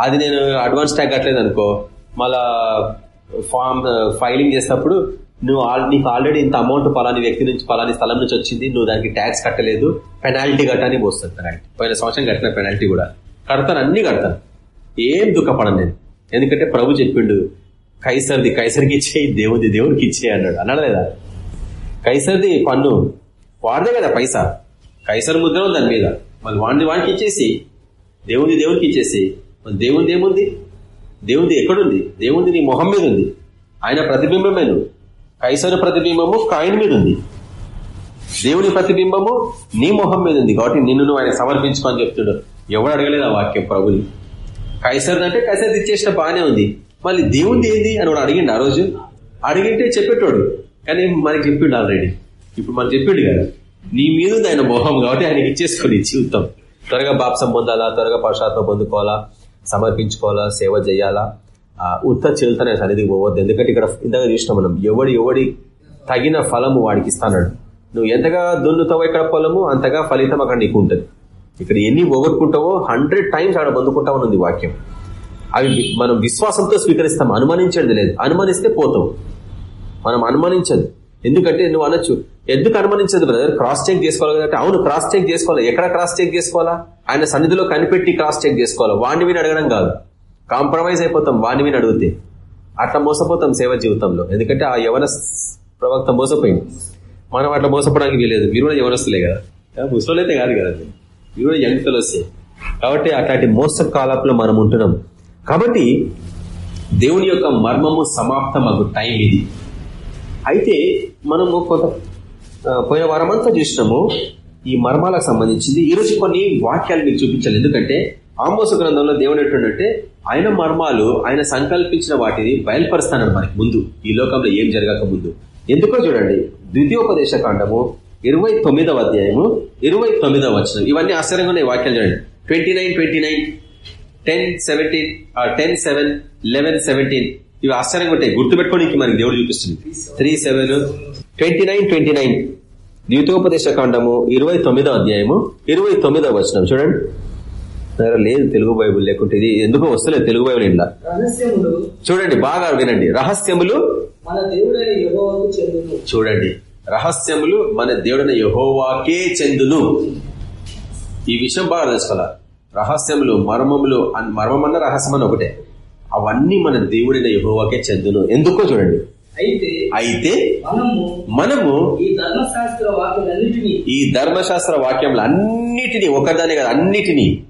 అది నేను అడ్వాన్స్ ట్యాక్ కట్టలేదు అనుకో మళ్ళా ఫామ్ ఫైలింగ్ uh, చేసినప్పుడు నువ్వు నీకు ఆల్రెడీ ఇంత అమౌంట్ పలాని వ్యక్తి నుంచి పలాని స్థలం నుంచి వచ్చింది. నువ్వు దానికి ట్యాక్స్ కట్టలేదు. పెనాల్టీ కట్టని పోస్తుంది పెనాల్టీ పోయిన సంవత్సరం కట్టిన పెనాల్టీ కూడా. కడతాను అన్ని కడతాను. ఏం దుఃఖపడను నేను. ఎందుకంటే ప్రభు చెప్పిండు కైసర్ది కైసరికి ఇచ్చేయి దేవుది దేవుడికి ఇచ్చే అన్నాడు. అన్నాడు లేదా కైసర్ది పన్ను వాడదే కదా పైసా. కైసర్ ముద్ర ఉంది దాని మీద. మళ్ళీ వాడిని వాడికి ఇచ్చేసి దేవుని దేవునికి ఇచ్చేసి మన దేవుని ఏముంది? దేవునిది ఎక్కడుంది? దేవుంది నీ మొహం మీద ఉంది. ఆయన ప్రతిబింబమే నువ్వు కైసరు ప్రతిబింబము కాయన్ మీద ఉంది. దేవుని ప్రతిబింబము నీ మొహం మీద ఉంది కాబట్టి నిన్ను నువ్వు ఆయన సమర్పించుకొని చెప్తున్నాడు ఎవడు అడగలేదు ఆ వాక్యం ప్రభుని? కైసర్ అంటే కైసర్ ఇచ్చేసిన బాగానే ఉంది. మళ్ళీ దేవుంది ఏంది అని వాడు అడిగిండు ఆ రోజు. అడిగింటే చెప్పేటోడు. కానీ మనకి చెప్పిండు ఆల్రెడీ ఇప్పుడు మనకు చెప్పిండు కదా. నీ మీద ఉంది ఆయన మొహం కాబట్టి ఆయనకి ఇచ్చేసుకుని జీవితం త్వరగా బాప్సం పొందాలా? త్వరగా పరుషాత్మ పొందుకోవాలా? సమర్పించుకోవాలా? సేవ చేయాలా? ఉత్త చెల్తనే సన్నిధికి పోవద్దు. ఎందుకంటే ఇక్కడ ఇంతగా చూసినాం మనం ఎవడి ఎవడి తగిన ఫలము వాడికి ఇస్తాడు నువ్వు ఎంతగా దున్నుతావో ఇక్కడ పొలము అంతగా ఫలితం అక్కడ నీకు ఉంటుంది. ఇక్కడ ఎన్ని పోగొట్టుకుంటావో హండ్రెడ్ టైమ్స్ ఆడ పొందుకుంటామని ఉంది వాక్యం. అవి మనం విశ్వాసంతో స్వీకరిస్తాం అనుమానించేది లేదు. అనుమానిస్తే పోతాం. మనం అనుమానించదు. ఎందుకంటే నువ్వు అనొచ్చు. ఎందుకు అనుమానించదు బ్రదర్? క్రాస్ చెక్ చేసుకోవాలి అంటే అవును క్రాస్ చెక్ చేసుకోవాలి. ఎక్కడ క్రాస్ చెక్ చేసుకోవాలా? ఆయన సన్నిధిలో కనిపెట్టి క్రాస్ చెక్ చేసుకోవాలి? వాడిని విని అడగడం కాదు. కాంప్రమైజ్ అయిపోతాం వాడిని విని అడిగితే. అట్లా మోసపోతాం సేవ జీవితంలో. ఎందుకంటే ఆ యవన ప్రవక్త మోసపోయింది. మనం అట్లా మోసపోవడానికి వీలేదు. మీరు కూడా యవనస్తులే కదా. ముసలు అయితే కాదు కదా ఇవి కూడా యంగ్ వస్తాయి కాబట్టి అట్లాంటి మోస కాలపులో మనం ఉంటున్నాం. కాబట్టి దేవుని యొక్క మర్మము సమాప్తమగు టైం ఇది. అయితే మనము కొంత పోయిన వారమంతా చూసినాము ఈ మర్మాలకు సంబంధించింది. ఈరోజు కొన్ని వాక్యాలు మీకు చూపించాలి. ఎందుకంటే ఆమోస గ్రంథంలో దేవుడు ఎటువంటి ఆయన మర్మాలు ఆయన సంకల్పించిన వాటిని బయలుపరుస్తానని మనకి ముందు. ఈ లోకంలో ఏం జరగక ముందు. ఎందుకో చూడండి ద్వితీయోపదేశ కాండము ఇరవై తొమ్మిదవ అధ్యాయము ఇరవై తొమ్మిదవ వచనం. ఇవన్నీ ఆశ్చర్యంగా ఉన్నాయి వాక్యాలు చూడండి. Twenty nine twenty nine ten seventeen ten seven eleven seventeen ఇవి ఆశ్చర్యంగా ఉంటాయి. గుర్తుపెట్టుకోనికి మనకి దేవుడు చూపిస్తుంది. Three seven twenty nine twenty nine ద్వితోపదేశ కాండము ఇరవై తొమ్మిదో అధ్యాయము ఇరవై తొమ్మిదో వచనం. చూడండి. లేదు తెలుగు బైబుల్ లేకుంటే ఇది ఎందుకో వస్తలేదు తెలుగు బైబుల్ ఇంట్లో. చూడండి బాగా వినండి. రహస్యములు చూడండి. రహస్యములు మన దేవుడైన యహోవాకే చెందును. ఈ విషయం బాగా తెలుసుకోవాలా? రహస్యములు మర్మములు మర్మమన్న రహస్యం ఒకటే. అవన్నీ మన దేవుడైన యహోవాకే చెందును. ఎందుకో చూడండి. అయితే అయితే మనము ఈ ధర్మశాస్త్ర ఈ ధర్మశాస్త్ర వాక్యములు అన్నిటినీ ఒకదాని కదా అన్నిటినీ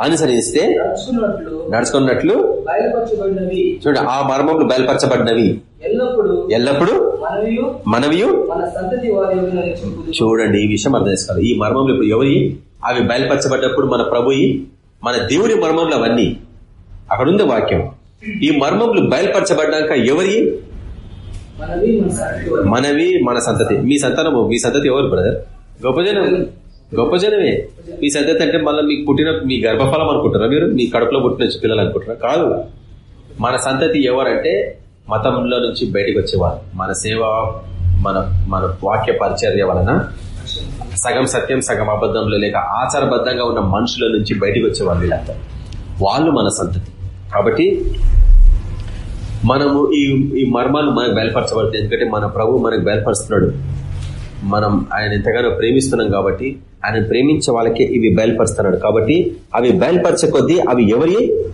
అనుసరిస్తే నడుచుకున్నట్లు నడుచుకున్నట్లు బయలుపరచబడినవి. చూడండి ఆ మర్మములు బయలుపరచబడినవి. ఎల్లప్పుడూ మనవియు చూడండి ఈ విషయం అర్థం చేసుకోవాలి. ఈ మర్మములు ఇప్పుడు ఎవరి? అవి బయలుపరచబడ్డప్పుడు మన ప్రభుయి మన దేవుని మర్మములు అవన్నీ. అక్కడ ఉంది వాక్యం. ఈ మర్మములు బయలుపరచబడ్డాక ఎవరి? మనవి మన సంతతి వారి. మనవి మన సంతతి. మీ సంతానము మీ సంతతి ఎవరు బ్రదర్ గొప్ప జనం గొప్ప జనమే. మీ సంతతి అంటే మళ్ళీ మీకు పుట్టిన మీ గర్భఫలం అనుకుంటారా మీరు? మీ కడుపులో పుట్టిన పిల్లలు అనుకుంటారా కాదు. మన సంతతి ఎవరంటే మతంలో నుంచి బయటకు వచ్చేవారు. మన సేవ మన మన వాక్య పరిచర్య వలన సగం సత్యం సగం అబద్ధంలో లేక ఆచారబద్ధంగా ఉన్న మనుషుల నుంచి బయటకు వచ్చేవాళ్ళు వీళ్ళంతా. వాళ్ళు మన సంతతి. కాబట్టి మనము ఈ ఈ మర్మాలు మనకు బయలుపరచబడుతుంది ఎందుకంటే మన ప్రభు మనకు బయలుపరుస్తున్నాడు. మనం ఆయన ఎంతగానో ప్రేమిస్తున్నాం కాబట్టి ఆయన ప్రేమించే వాళ్ళకే ఇవి బయలుపరుస్తున్నాడు. కాబట్టి అవి బయలుపరచే కొద్దీ అవి ఎవరి?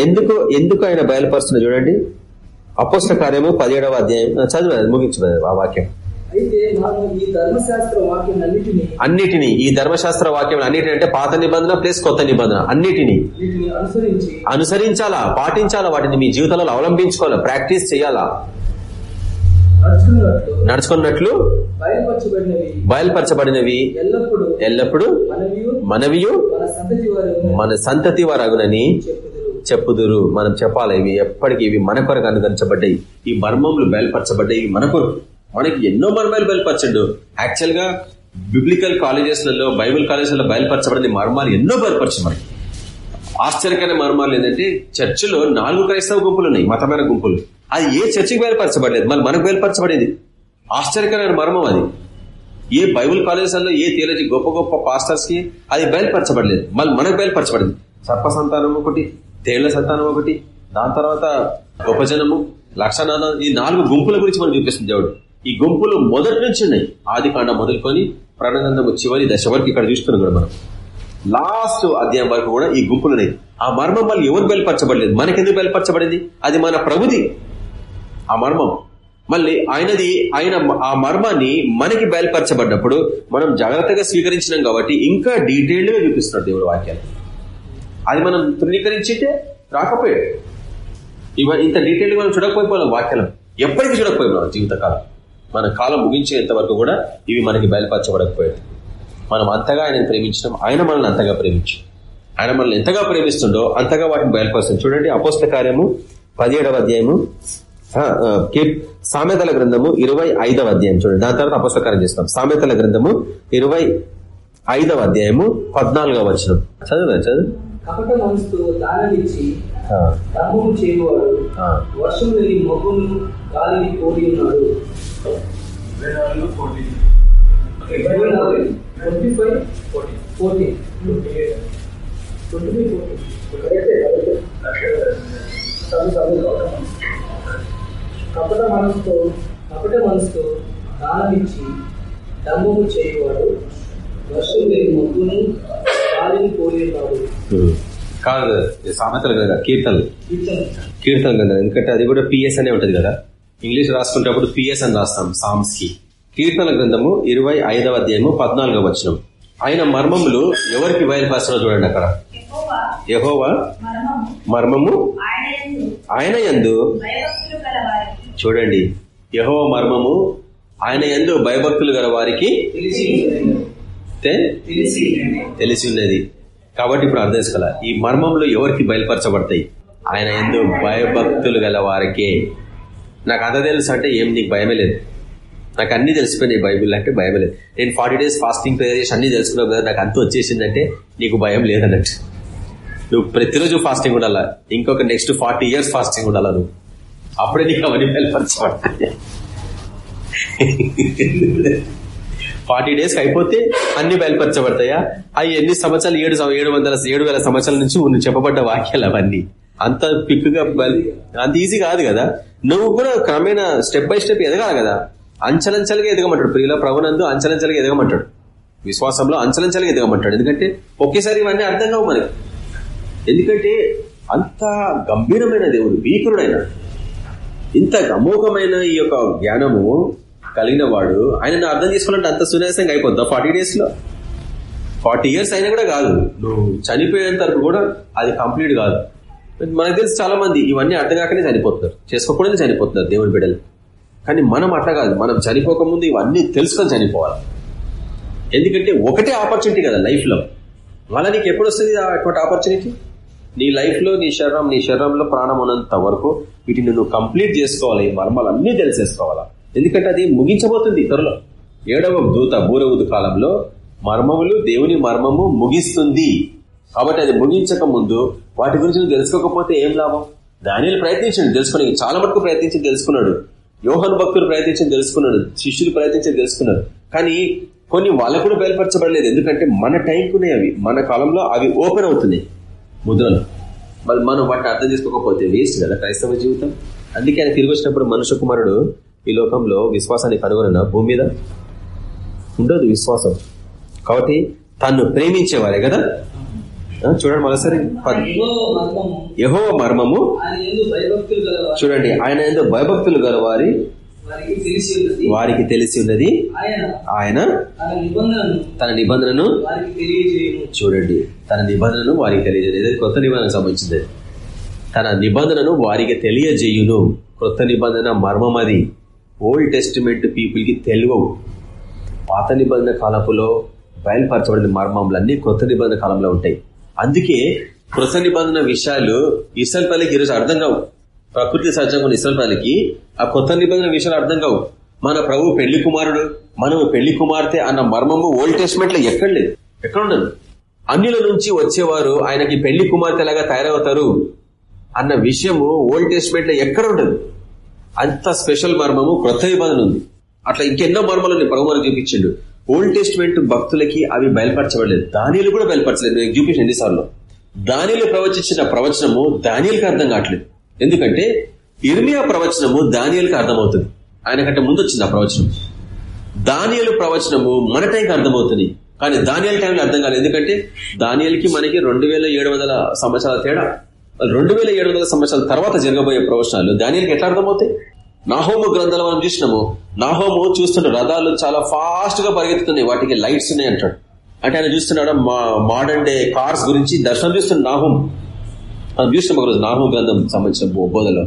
ఎందుకు ఎందుకు ఆయన బయలుపరుస్తున్నాడు చూడండి. అపోస్త కార్యము పదిహేడవ అధ్యాయం. చదివారు ముగించు ఆ వాక్యం. అయితే మనం ఈ ధర్మశాస్త్ర వాక్యం అన్నిటినీ అన్నిటినీ ఈ ధర్మశాస్త్ర వాక్యం అన్నిటిని అంటే పాత నిబంధన ప్లస్ కొత్త నిబంధన అన్నిటినీ. అనుసరించాలా పాటించాలా వాటిని మీ జీవితంలో అవలంబించుకోవాలా ప్రాక్టీస్ చేయాలా? నడుచుకున్నట్లు బయలుపరచబడినవి. బయలుపరచబడినవి. ఎల్లప్పుడూ ఎల్లప్పుడూ మనవియు మనవియు మన సంతతి వారు మన సంతతి వారగునని చెప్పుదురు. మనం చెప్పాలి ఇవి ఎప్పటికీ ఇవి మన కొరకు అనుకరించబడ్డాయి ఈ మర్మములు బయలుపరచబడ్డాయి ఇవి మన కొరకు. మనకి ఎన్నో మర్మాలు బయలుపరచండు. యాక్చువల్గా బిబ్లికల్ కాలేజెస్లలో బైబిల్ కాలేజెస్లో బయలుపరచబడిన మర్మాలు ఎన్నో బయలుపరచు మనకి. ఆశ్చర్యకరమైన మర్మాలు ఏంటంటే చర్చిలో నాలుగు క్రైస్తవ గుంపులు ఉన్నాయి మతమైన గుంపులు. అది ఏ చర్చికి బయలుపరచబడలేదు? మళ్ళీ మనకు బయలుపరచబడేది? ఆశ్చర్యకరమైన మర్మం అది. ఏ బైబుల్ కాలేజెస్లో ఏ థియాలజీ గొప్ప గొప్ప పాస్టర్స్కి అది బయలుపరచబడలేదు. మళ్ళీ మనకు బయలుపరచబడింది. సర్పసంతానం ఒకటి తేళ్ళ సంతానం ఒకటి దాని తర్వాత గొప్పజనము జనము ఈ నాలుగు గుంపుల గురించి మనం చూపిస్తుంది దేవుడు. ఈ గుంపులు మొదటి నుంచి ఉన్నాయి. ఆది కాండ మొదలుకొని ప్రణగంధము చివరి దశ వరకు ఇక్కడ చూస్తున్నాం కూడా మనం. లాస్ట్ అధ్యాయం వరకు కూడా ఈ గుంపులు ఉన్నాయి. ఆ మర్మం మళ్ళీ ఎవరు బయలుపరచబడలేదు? మనకెందుకు బయలుపరచబడింది? అది మన ప్రభుది. ఆ మర్మం. మళ్ళీ ఆయనది ఆయన ఆ మర్మాన్ని మనకి బయలుపరచబడినప్పుడు మనం జాగ్రత్తగా స్వీకరించినాం కాబట్టి ఇంకా డీటెయిల్డ్గా చూపిస్తున్నాడు దేవుడు వాక్యాలు. అది మనం తృణీకరించింటే రాకపోయాడు ఇవ ఇంత డీటెయిల్గా మనం చూడకపోయిపోయాం వాక్యాలను. ఎప్పటికీ చూడకపోయిపోయాం జీవితకాలం. మన కాలం ముగించేంత వరకు కూడా ఇవి మనకి బయలుపరచబడకపోయాడు మనం అంతగా ఆయన ప్రేమించడం ఆయన మనల్ని అంతగా ప్రేమించు. ఆయన మనల్ని ఎంతగా ప్రేమిస్తుండో అంతగా వాటిని బయలుపరుస్తుంది చూడండి అపోస్త కార్యము పదిహేడవ అధ్యాయము సామెతల గ్రంథము ఇరవై ఐదవ అధ్యాయం. చూడండి దాని తర్వాత అపోస్త చేస్తాం. సామెతల గ్రంథము ఇరవై ఐదవ అధ్యాయము పద్నాలుగవ వచనం. చదువు చదువు. కపట మనసుతో దానమిచ్చి ధర్మము చేయవాడు. వర్షం లేని మొగ్గును గాలిని కోరి ఉన్నాడు. ట్వంటీ ఫైవ్ ఫోర్టీన్ ట్వంటీ కపట మనసుతో కపట మనసుతో దానమిచ్చి ధర్మము చేయవాడు వర్షం లేని మొగ్గును కాదు సామెతల కదా కీర్తనలు. కీర్తన కీర్తనలు కదా ఎందుకంటే అది కూడా పిఎస్ అనే ఉంటది కదా. ఇంగ్లీష్ రాసుకునేటప్పుడు పిఎస్ అని రాస్తాం సామ్స్కి కీర్తన గ్రంథము ఇరవై ఐదవ అధ్యాయము పద్నాలుగవ వచనం. ఆయన మర్మములు ఎవరికి బయలుపరచడం చూడండి అక్కడ. యెహోవా. మర్మము. ఆయన వారికి చూడండి యహోవ మర్మము ఆయన యందు భయభక్తులు గల వారికి తెలిసి తెలిసి ఉన్నది. కాబట్టి ఇప్పుడు అర్థం చేసుకోవాలి? ఈ మర్మంలో ఎవరికి బయలుపరచబడతాయి? ఆయన ఎందు భయభక్తులు గల వారికే. నాకు అంత తెలుసు అంటే ఏం నీకు భయమే లేదు. నాకు అన్ని తెలిసిపోయినాయి బైబిల్ అంటే భయమే లేదు. నేను ఫార్టీ డేస్ ఫాస్టింగ్ ప్రేయర్ చేసి అన్ని తెలుసుకున్నావు కదా నాకు అంత వచ్చేసిందంటే నీకు భయం లేదన్నట్టు. నువ్వు ప్రతిరోజు ఫాస్టింగ్ ఉండాలా? ఇంకొక నెక్స్ట్ ఫార్టీ ఇయర్స్ ఫాస్టింగ్ ఉండాలా నువ్వు? అప్పుడే నీకు అవన్నీ బయలుపరచబడతాయి. ఫార్టీ డేస్ అయిపోతే అన్ని బయలుపరచబడతాయా? అవి ఎన్ని సంవత్సరాలు? ఏడు ఏడు వందల ఏడు వేల సంవత్సరాల నుంచి ఉన్న చెప్పబడ్డ వాక్యాలు అవన్నీ. అంత పిక్గా అంత ఈజీ కాదు కదా? నువ్వు కూడా క్రమేణా స్టెప్ బై స్టెప్ ఎదగాలి కదా? అంచలంచలుగా ఎదగమంటాడు. ప్రియుల ప్రభునందు అంచలంచలుగా ఎదగమంటాడు. విశ్వాసంలో అంచలంచలుగా ఎదగమంటాడు. ఎందుకంటే ఒకేసారి ఇవన్నీ అర్థం కావు మనకి. ఎందుకంటే అంత గంభీరమైన దేవుడు భీకరుడైన. ఇంత అమోఘమైన ఈ యొక్క జ్ఞానము కలిగిన వాడు ఆయనను అర్థం చేసుకోవాలంటే అంత సునాయాసంగా అయిపోద్దా? ఫార్టీ డేస్లో ఫార్టీ ఇయర్స్ అయినా కూడా కాదు. నువ్వు చనిపోయేంత వరకు కూడా అది కంప్లీట్ కాదు. మనకు తెలిసి చాలా మంది ఇవన్నీ అర్థం కాకనే చనిపోతున్నారు. చేసుకోకూడదు చనిపోతున్నారు దేవుని బిడ్డలు. కానీ మనం అట్లా కాదు. మనం చనిపోకముందు ఇవన్నీ తెలుసుకొని చనిపోవాలి. ఎందుకంటే ఒకటే ఆపర్చునిటీ కదా లైఫ్లో. మళ్ళీ నీకు ఎప్పుడు వస్తుంది అటువంటి ఆపర్చునిటీ? నీ లైఫ్లో నీ శరీరం నీ శరీరంలో ప్రాణం ఉన్నంత వరకు వీటిని నువ్వు కంప్లీట్ చేసుకోవాలి. ఈ మర్మాలు తెలిసేసుకోవాలా? ఎందుకంటే అది ముగించబోతుంది త్వరలో. ఏడవ దూత బూరవుదు కాలంలో మర్మములు దేవుని మర్మము ముగిస్తుంది. కాబట్టి అది ముగించక ముందు వాటి గురించి నువ్వు తెలుసుకోకపోతే ఏం లాభం? దానిని ప్రయత్నించండి తెలుసుకుని చాలా మటుకు ప్రయత్నించి తెలుసుకున్నాడు. యోహన్ భక్తులు ప్రయత్నించి తెలుసుకున్నాడు. శిష్యులు ప్రయత్నించి తెలుసుకున్నారు కానీ కొన్ని వాళ్ళకు కూడా బయలుపరచబడలేదు. ఎందుకంటే మన టైంకునే అవి మన కాలంలో అవి ఓపెన్ అవుతున్నాయి. ముద్రలు. మరి మనం వాటిని అర్థం చేసుకోకపోతే వేస్ట్ కదా క్రైస్తవ జీవితం. అందుకే ఆయన తిరిగి వచ్చినప్పుడు మనుష్య కుమారుడు ఈ లోకంలో విశ్వాసాన్ని కనుగొన భూమి మీద ఉండదు విశ్వాసం. కాబట్టి తను ప్రేమించేవారే కదా? చూడండి మరోసారి యహో మర్మము. చూడండి ఆయన ఏదో భయభక్తులు గల వారి వారికి తెలిసి ఉన్నది. ఆయన తన నిబంధనను చూడండి తన నిబంధనను వారికి తెలియజేయదు ఇది కొత్త నిబంధనకు సంబంధించింది. తన నిబంధనను వారికి తెలియజేయును. కొత్త నిబంధన మర్మం అది ఓల్డ్ టెస్టిమెంట్ పీపుల్కి తెలియవు పాత నిబంధన కాలపులో బయలుపరచబడిన మర్మములన్నీ కొత్త నిబంధన కాలంలో ఉంటాయి. అందుకే కృత నిబంధన విషయాలు ఇసల్ పల్లికి ఈరోజు అర్థం కావు. ప్రకృతి సహజంగా ఉన్న ఇసల్ పల్లికి ఆ కొత్త నిబంధన విషయాలు అర్థం కావు. మన ప్రభు పెళ్ళి కుమారుడు మనము పెళ్ళి కుమార్తె అన్న మర్మము ఓల్డ్ టెస్ట్మెంట్లో ఎక్కడ లేదు. ఎక్కడుండదు అన్యుల నుంచి వచ్చేవారు ఆయనకి పెళ్ళి కుమార్తె లాగా తయారవుతారు అన్న విషయము ఓల్డ్ టెస్ట్మెంట్లో ఎక్కడ ఉండదు. అంత స్పెషల్ మర్మము క్రొత్త నిబంధన ఉంది. అట్లా ఇంకెన్నో మర్మాలు ఉన్నాయి ప్రభు మనకు చూపించిండు. ఓల్డ్ టెస్ట్మెంట్ భక్తులకి అవి బయలుపరచబడలేదు. దానిలు కూడా బయలుపరచలేదు. నేను చూపించిన ఎన్నిసార్లు. దానిలు ప్రవచించిన ప్రవచనము దానిలకు అర్థం కావట్లేదు. ఎందుకంటే ఇర్మియా ప్రవచనము దానియలకు అర్థమవుతుంది. ఆయనకంటే ముందు వచ్చింది ఆ ప్రవచనం. దానియలు ప్రవచనము మన టైంకి అర్థమవుతుంది. కానీ దానియల్ టైంలో అర్థం కాలేదు. ఎందుకంటే దానియల్కి మనకి రెండు వేల ఏడు వందల సంవత్సరాల తేడా. రెండు వేల ఏడు వందల సంవత్సరాల తర్వాత జరగబోయే ప్రవచనాలు దానికి ఎట్లా అర్థమవుతాయి? నాహోము గ్రంథాలు మనం చూసినాము. నాహోము చూస్తున్న రథాలు చాలా ఫాస్ట్గా పరిగెత్తుతున్నాయి. వాటికి లైట్స్ ఉన్నాయి అంటాడు. అంటే ఆయన చూస్తున్నాడు? మా మోడర్న్ డే కార్స్ గురించి దర్శనం చూస్తున్నాడు నాహోం మనం చూసినాం ఒకరోజు నాహోం గ్రంథం సంబంధించిన బోధలో.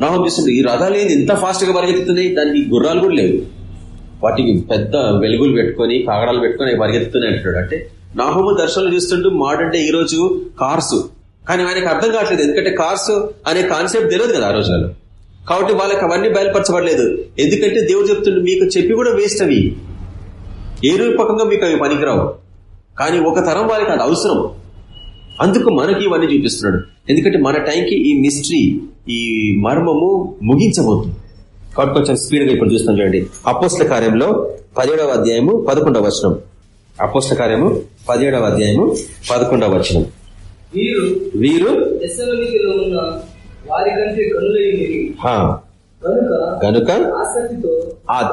నాహోం చూస్తుంటే ఈ రథాలు ఏంది? ఇంత ఫాస్ట్గా పరిగెత్తుతున్నాయి. దానికి గుర్రాలు కూడా లేవు. వాటికి పెద్ద వెలుగులు పెట్టుకొని కాగడాలు పెట్టుకొని పరిగెత్తుతున్నాయి అంటాడు. అంటే నాహోము దర్శనాలు చూస్తుంటూ మోడర్న్ డే ఈ రోజు కార్స్ కానీ ఆయనకు అర్థం కావట్లేదు. ఎందుకంటే కార్స్ అనే కాన్సెప్ట్ తెలియదు కదా ఆ రోజులలో. కాబట్టి వాళ్ళకి అవన్నీ బయలుపరచబడలేదు. ఎందుకంటే దేవుడు చెప్తుండే మీకు చెప్పి కూడా వేస్ట్ అవి. ఏ రూపకంగా మీకు అవి పనికిరావు. కానీ ఒక తరం వారికి అది అవసరం. అందుకు మనకి ఇవన్నీ చూపిస్తున్నాడు. ఎందుకంటే మన టైంకి ఈ మిస్టరీ ఈ మర్మము ముగించబోతుంది. కాబట్టి కొంచెం స్పీడ్గా ఇప్పుడు చూస్తాం చూడండి. అపోస్ల కార్యంలో పదిహేడవ అధ్యాయము పదకొండవ వచనం. అపోస్ల కార్యము పదిహేడవ అధ్యాయము పదకొండవ వచనం. వీరు వీరు దశలోనికిలో ఉన్న వారి కంటే కనులైనవి హా, కనుక ఆసక్తితో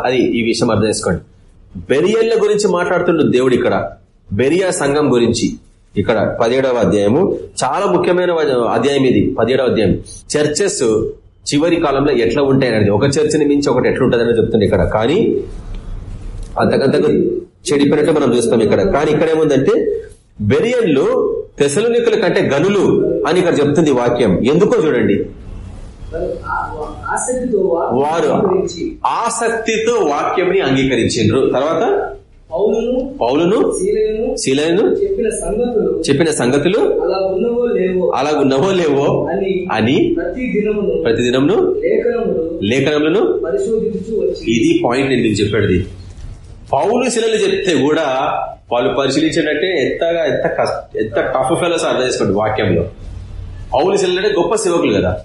అది ఈ విషయం అర్థం చేసుకోండి. బెరియల్ల గురించి మాట్లాడుతుండు దేవుడు ఇక్కడ. బెరియా సంఘం గురించి. ఇక్కడ పదిహేడవ అధ్యాయము. చాలా ముఖ్యమైన అధ్యాయం ఇది పదిహేడవ అధ్యాయం. చర్చెస్ చివరి కాలంలో ఎట్లా ఉంటాయి అనేది. ఒక చర్చని మించి ఒకటి ఎట్లా ఉంటుంది అనేది చెప్తుంది ఇక్కడ. కానీ అంతకంతకు చెడిపోయినట్టు మనం చూస్తాం ఇక్కడ. కానీ ఇక్కడ ఏముందంటే బెరియన్లు తెసలునికుల కంటే గనులు అని ఇక్కడ చెప్తుంది వాక్యం. ఎందుకో చూడండి. వారు ఆసక్తితో వాక్యంని అంగీకరించిండ్రు. తర్వాత? పౌలును శీలను చెప్పిన సంగతులు. అలా ఉన్నవో లేవో? అని అని ప్రతి దినమును ప్రతిదినంను లేఖనములు లేఖనములను పరిశోధించు ఇది పాయింట్ నేను మీకు చెప్పేది. పౌలు శిలలు చెప్తే కూడా వాళ్ళు పరిశీలించేటంటే ఎంతగా ఎంత కష్ట ఎంత టఫ్ ఫెలోస్ అర్థం చేసుకోండి వాక్యంలో. పౌలు శిలలు అంటే గొప్ప సేవకులు కదా.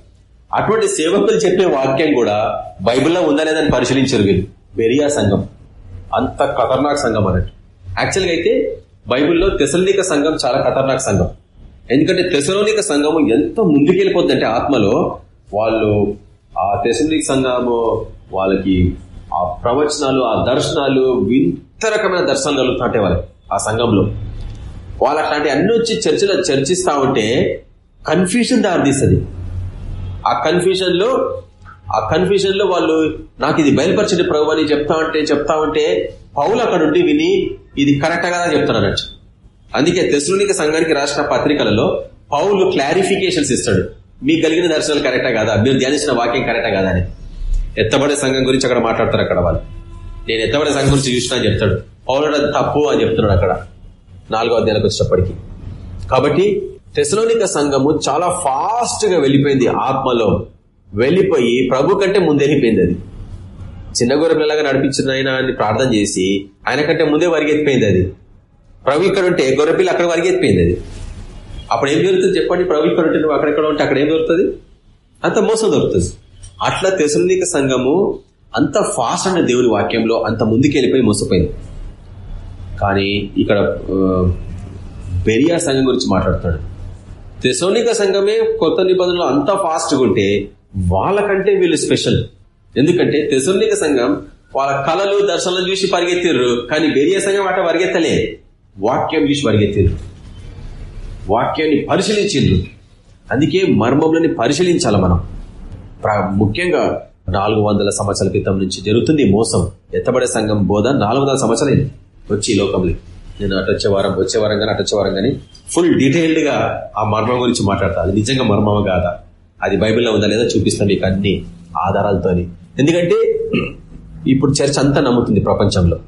అటువంటి సేవకులు చెప్పే వాక్యం కూడా బైబిల్లో ఉందా లేదని పరిశీలించారు వీళ్ళు. బెరియా సంఘం. అంత ఖతర్నాక్ సంఘం అన్నట్టు. యాక్చువల్గా అయితే బైబిల్లో తెసలోనిక సంఘం చాలా ఖతర్నాక్ సంఘం. ఎందుకంటే తెసలోనిక సంఘము ఎంత ముందుకెళ్ళిపోద్దంటే ఆత్మలో వాళ్ళు ఆ తెసలోనిక సంఘము వాళ్ళకి ఆ ప్రవచనాలు ఆ దర్శనాలు వింత రకమైన దర్శనాలు కలుగుతుంటే వాళ్ళకి ఆ సంఘంలో. వాళ్ళు అట్లాంటి అన్ని వచ్చి చర్చలో చర్చిస్తా ఉంటే కన్ఫ్యూజన్ దారితీస్తుంది ఆ కన్ఫ్యూజన్లో ఆ కన్ఫ్యూజన్లో వాళ్ళు నాకు ఇది బయలుపరచండి ప్రభు అని చెప్తా ఉంటే చెప్తా ఉంటే పౌలు అక్కడ ఉండి విని ఇది కరెక్ట్ కదా చెప్తానన్నట్టు అందుకే తెసులునిక సంఘానికి రాసిన పత్రికలలో పౌలు క్లారిఫికేషన్స్ ఇస్తాడు. మీకు కలిగిన దర్శనాలు కరెక్టా కాదా? మీరు ధ్యానించిన వాక్యం కరెక్టా కాదా అని. ఎత్తబడే సంఘం గురించి అక్కడ మాట్లాడతారు అక్కడ వాళ్ళు. నేను ఎత్తబడే సంఘం గురించి చూసినా అని చెప్తాడు. పౌరుడు అది తప్పు అని చెప్తున్నాడు అక్కడ. నాలుగో అధ్యాయులకు వచ్చినప్పటికీ. కాబట్టి తెసలోనిక సంఘము చాలా ఫాస్ట్గా వెళ్ళిపోయింది ఆత్మలో. వెళ్ళిపోయి ప్రభు కంటే ముందు వెళ్ళిపోయింది అది. చిన్న గొర్రె పిల్లగా నడిపించిన ఆయన అని ప్రార్థన చేసి ఆయన కంటే ముందే వరిగెత్తిపోయింది అది. ప్రభు ఇక్కడ ఉంటే గొర్రెపిల్ల అక్కడ వరిగెత్తిపోయింది అది. అప్పుడు ఏం జరుగుతుంది చెప్పండి? ప్రభు ఇక్కడ ఉంటే నువ్వు అక్కడెక్కడ ఉంటే అక్కడ ఏం దొరుకుతుంది? అంత మోసం దొరుకుతుంది. అట్లా తెసలోనిక సంఘము అంత ఫాస్ట్ అన్న దేవుని వాక్యంలో అంత ముందుకు వెళ్ళిపోయి మోసపోయింది. కానీ ఇక్కడ బెరియా సంఘం గురించి మాట్లాడతాడు. తెసోనిక సంఘమే కొత్త నిబంధనలు అంత ఫాస్ట్గా ఉంటే వాళ్ళకంటే వీళ్ళు స్పెషల్ ఎందుకంటే తెసోనిక సంఘం వాళ్ళ కళలు దర్శనాలు చూసి పరిగెత్తిర్రు కానీ బెరియా సంఘం అట పరిగెత్తలే. వాక్యం చూసి పరిగెత్తిర్రు. వాక్యాన్ని పరిశీలించిండ్రు. అందుకే మర్మంలోని పరిశీలించాలి మనం. ముఖ్యంగా నాలుగు వందల సంవత్సరాల క్రితం నుంచి జరుగుతుంది మోసం. ఎత్తబడే సంఘం బోధ నాలుగు వందల సంవత్సరాలు వచ్చి లోకంలో. నేను అటొచ్చే వారం వచ్చే వారం కానీ అటొచ్చే వారం కానీ ఫుల్ డీటెయిల్డ్గా ఆ మర్మం గురించి మాట్లాడతా. అది నిజంగా మర్మమ కాదా? అది బైబిల్లో ఉందా లేదా చూపిస్తాను మీకు అన్ని ఆధారాలతోని. ఎందుకంటే ఇప్పుడు చర్చ అంతా నమ్ముతుంది ప్రపంచంలో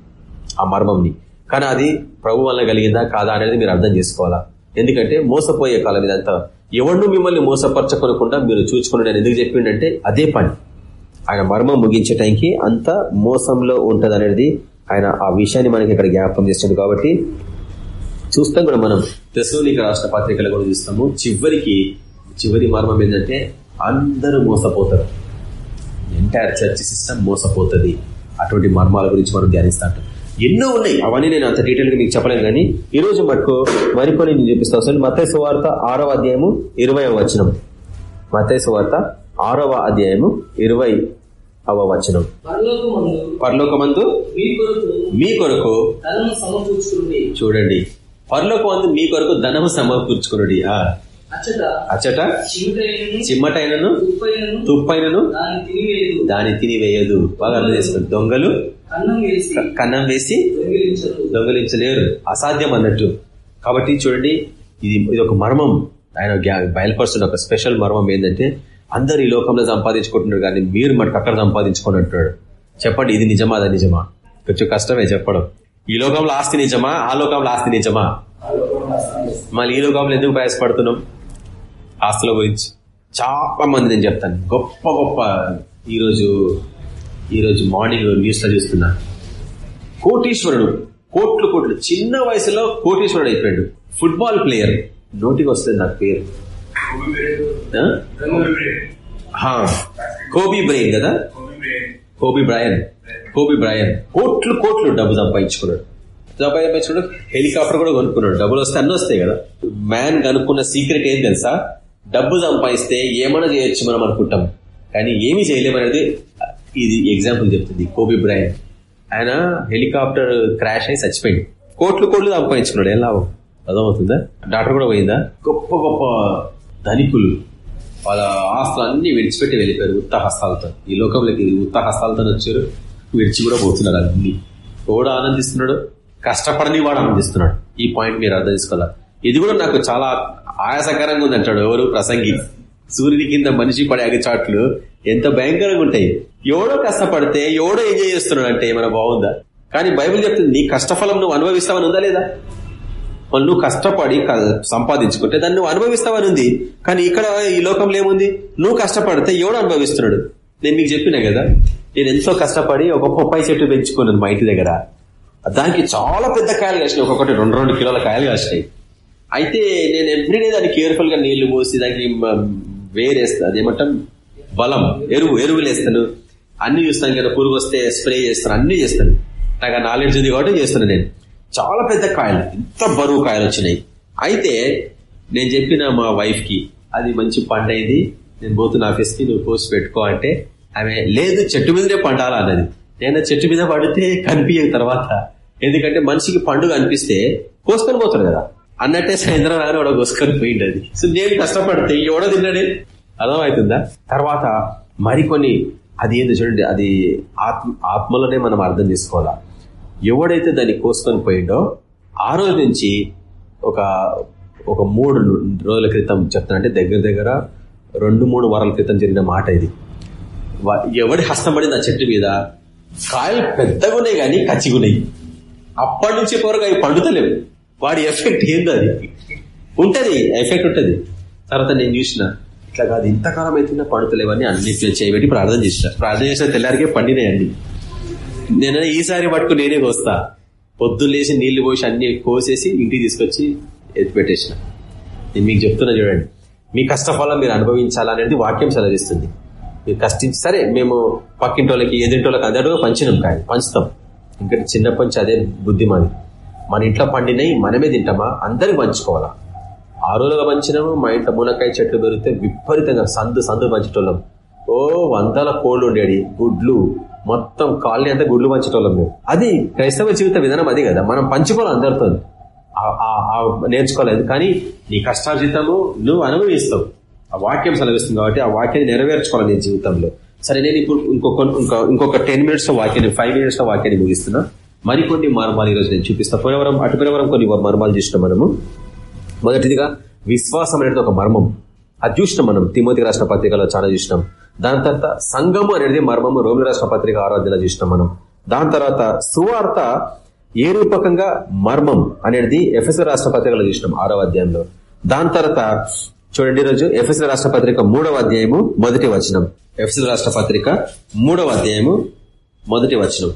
ఆ మర్మంని. కానీ అది ప్రభు వల్ల కలిగిందా కాదా అనేది మీరు అర్థం చేసుకోవాలా? ఎందుకంటే మోసపోయే కాలం ఇదంతా ఎవడు మిమ్మల్ని మోసపరచకొనకుండా మీరు చూసుకుని నేను ఎందుకు చెప్పిండంటే అదే పని. ఆయన మర్మం ముగించే టైంకి అంత మోసంలో ఉంటది అనేది ఆయన ఆ విషయాన్ని మనకి ఇక్కడ జ్ఞాపకం చేస్తుంది కాబట్టి చూస్తాం కూడా మనం. తెసలోనిక రాష్ట్ర పత్రికలు కూడా చూస్తాము. చివరికి చివరి మర్మం ఏంటంటే అందరూ మోసపోతారు. ఎంటైర్ చర్చ్ సిస్టమ్ మోసపోతుంది. అటువంటి మర్మాల గురించి మనం ధ్యానిస్తూ ఉంటాం. ఎన్నో ఉన్నాయి. అవన్నీ నేను అంత డీటెయిల్గా మీకు చెప్పలేను కానీ ఈ రోజు మటుకు మరికొన్ని నేను చూపిస్తాను అసలు మతయ సువార్త ఆరవ అధ్యాయము ఇరవై వచనం. మతయ సువార్త ఆరవ అధ్యాయము ఇరవై అవ వచనం. పరలోకమందు మీ కొరకు చూడండి. పరలోకమందు మీ కొరకు ధనము సమకూర్చుకునుడి. ఆ. అచ్చట చిమ్మటైనను తుప్పైనను దాన్ని తినివేయదు. బాగా అర్థం చేసుకోండి. దొంగలు కన్నం వేసి దొంగలించలేరు. అసాధ్యం అన్నట్టు. కాబట్టి చూడండి ఇది ఇది ఒక మర్మం. ఆయన బయలుపరుస్తున్న ఒక స్పెషల్ మర్మం ఏంటంటే అందరు ఈ లోకంలో సంపాదించుకుంటున్నారు కానీ మీరు మటుకు అక్కడ సంపాదించుకొని అంటున్నాడు చెప్పండి ఇది నిజమా అది నిజమా? కొంచెం కష్టమే చెప్పడం. ఈ లోకంలో ఆస్తి నిజమా? ఆ లోకంలో ఆస్తి నిజమా? మళ్ళీ ఈ లోకంలో ఎందుకు ప్రయాసపడుతున్నాం ఆస్తుల గురించి చాలా మంది నేను చెప్తాను. గొప్ప గొప్ప ఈరోజు ఈరోజు మార్నింగ్ న్యూస్లో చూస్తున్నా. కోటీశ్వరుడు కోట్లు కోట్లు చిన్న వయసులో కోటీశ్వరుడు అయిపోయాడు. Football player. నోటికి వస్తుంది నాకు పేరు. కోబీ బ్రెయిన్ కదా? Kobe Bryant. Kobe Bryant. కోట్లు కోట్లు డబ్బు సంపాదించుకున్నాడు. సంపాదించుకున్నాడు హెలికాప్టర్ కూడా కొనుక్కున్నాడు. డబ్బులు వస్తే అన్నీ వస్తాయి కదా. మ్యాన్ కనుక్కున్న సీక్రెట్ ఏం తెలుసా? డబ్బు సంపాదిస్తే ఏమైనా చేయొచ్చు మనం అనుకుంటాం. కానీ ఏమి చేయలేమనేది ఇది ఎగ్జాంపుల్ చెప్తుంది కోబీ బ్రయన్. ఆయన హెలికాప్టర్ క్రాష్ అయి చచ్చిపోయింది కోట్లు కోట్లు సంపాదించుకున్నాడు. ఎలా అర్థమవుతుందా? డాక్టర్ కూడా పోయిందా? గొప్ప గొప్ప ధనికులు. వాళ్ళ ఆస్తులు విడిచిపెట్టి వెళ్ళిపోయారు ఉత్త హస్తాలతో. ఈ లోకంలోకి ఉత్త హస్తాలతో వచ్చారు. విడిచి కూడా పోతున్నారు అన్ని. కూడా ఆనందిస్తున్నాడు? కష్టపడని వాడు ఆనందిస్తున్నాడు. ఈ పాయింట్ మీరు అర్థం చేసుకోవాలి. ఇది కూడా నాకు చాలా ఆయాసకరంగా ఉంది అంటాడు ఎవరు? ప్రసంగి. సూర్యుని కింద మనిషి పడే అగచాట్లు ఎంత భయంకరంగా ఉంటాయి. ఎవడో కష్టపడితే ఎవడో ఎంజాయ్ చేస్తున్నాడు అంటే ఏమైనా బాగుందా? కానీ బైబిల్ చెప్తుంది నీ కష్టఫలం నువ్వు అనుభవిస్తావని ఉందా లేదా? వాళ్ళు నువ్వు కష్టపడి సంపాదించుకుంటే దాన్ని నువ్వు అనుభవిస్తావని ఉంది. కానీ ఇక్కడ ఈ లోకంలో ఏముంది? నువ్వు కష్టపడితే ఎవడు అనుభవిస్తున్నాడు? నేను మీకు చెప్పినా కదా నేను ఎంతో కష్టపడి ఒక బొప్పాయి చెట్టు పెంచుకున్నాను మా ఇంటి దగ్గర. దానికి చాలా పెద్ద కాయలు కాసినాయి. ఒక్కొక్కటి రెండు రెండు కిలోల కాయలు కాసినాయి. అయితే నేను ఎవ్రీడే దాన్ని కేర్ఫుల్గా నీళ్ళు పోసి దానికి వేరేస్తాను వేరేస్తా. అదేమంటాం? బలం. ఎరువు. ఎరువులు వేస్తాను అన్ని చూస్తాను కదా పురుగు వస్తే స్ప్రే చేస్తాను. అన్ని చేస్తాను. నాకు నాలెడ్జ్ ఉంది కాబట్టి చేస్తాను నేను. చాలా పెద్ద కాయలు. ఇంత బరువు కాయలు వచ్చినాయి. అయితే నేను చెప్పిన మా వైఫ్కి అది మంచి పంట అయింది నేను పోతున్న ఆఫీస్కి నువ్వు కోసి పెట్టుకో అంటే ఆమె లేదు చెట్టు మీదనే పండాలా? అన్నది. నేను చెట్టు మీద పడితే కనిపించిన తర్వాత ఎందుకంటే మనిషికి పండుగ అనిపిస్తే కోసుకొని పోతాడు కదా. అన్నట్టే సాయంత్రం రాని వాడు కోసుకొని పోయిండు అది. సో నేను కష్టపడితే ఎవడో తిన్నాడే? అర్థమవుతుందా? తర్వాత మరికొన్ని అది ఏందో చూడండి అది ఆత్మ ఆత్మలోనే మనం అర్థం చేసుకోవాలా. ఎవడైతే దాన్ని కోసుకొని పోయిండో ఆ రోజు నుంచి ఒక ఒక మూడు రోజుల క్రితం చెప్తానంటే దగ్గర దగ్గర రెండు మూడు వారాల క్రితం జరిగిన మాట ఇది. ఎవడి హస్తం పడింది ఆ చెట్టు మీద కాయలు పెద్దగా ఉన్నాయి కానీ కచ్చిగున్నాయి. అప్పటి నుంచి పోరగా అవి పండుతలేవు. వాడి ఎఫెక్ట్ ఏందో అది? ఉంటది ఎఫెక్ట్ ఉంటది. తర్వాత నేను చూసిన ఇట్లా కాదు ఇంతకాలం అయితే పండుతలేవని అన్ని చేయబెట్టి ప్రార్థన చేసిన. ప్రార్థన చేసిన తెల్లారికే పండినాయండి. నేను ఈసారి పట్టుకు నేనే కోస్తా. పొద్దున్న లేచి నీళ్ళు పోసి అన్ని కోసేసి ఇంటికి తీసుకొచ్చి ఎత్తి పెట్టేసిన. నేను మీకు చెప్తున్నా చూడండి. మీ కష్టఫలం మీరు అనుభవించాలనేది వాక్యం సెలవిస్తుంది. మీరు కష్టించి సరే మేము పక్కింటి వాళ్ళకి ఎదుటి వాళ్ళకి అందరూ పంచినాం కాయ పంచుతాం. ఇంకా చిన్నప్పటి నుంచి అదే బుద్ధి మాది. మన ఇంట్లో పండినవి మనమే తింటామా? అందరికి పంచుకోవాలా? ఆ రోజులుగా పంచినాము మా ఇంట్లో మునక్కాయ చెట్లు పెరిగితే విపరీతంగా సందు సందు పంచేటోళ్ళం. ఓ వందల కోళ్ళు ఉండేది గుడ్లు. మొత్తం కాలనీ అంతా గుడ్లు పంచేటోళ్ళం మేము. అది క్రైస్తవ జీవిత విధానం అది కదా. మనం పంచుకోవాలి అందరితో. నేర్చుకోలేదు. కానీ నీ కష్టార్జితము నువ్వు అనుభవిస్తావు. ఆ వాక్యం సెలవిస్తుంది కాబట్టి ఆ వాక్యాన్ని నెరవేర్చుకోవాలి నీ జీవితంలో. సరే నేను ఇప్పుడు ఇంకొక ఇంకొక- ఇంకొక టెన్ మినిట్స్ వాక్యాన్ని ఫైవ్ మినిట్స్ వాక్యాన్ని ముగిస్తున్నా. మరికొన్ని మర్మాలు ఈరోజు నేను చూపిస్తా. పోలవరం అటు పోలవరం కొన్ని మర్మాలు చూసినాం మనము. మొదటిదిగా విశ్వాసం అనేది ఒక మర్మం. అది చూసినాం మనం తిమోతి రాష్ట్ర పత్రికలో చాలా చూసినాం. దాని తర్వాత సంఘము అనేది మర్మము రోమిల రాష్ట్ర పత్రిక ఆరాధన చూసినాం మనం. దాని తర్వాత సువార్త ఏ రూపకంగా మర్మం అనేది ఎఫ్ఎస్ రాష్ట్ర పత్రికలో చూసినాం ఆరో అధ్యాయంలో. దాని తర్వాత చూడండి ఈరోజు ఎఫ్ఎస్ రాష్ట్ర పత్రిక మూడవ అధ్యాయము మొదటి వచనం. ఎఫ్ఎస్ రాష్ట్ర పత్రిక మూడవ అధ్యాయము మొదటి వచనం.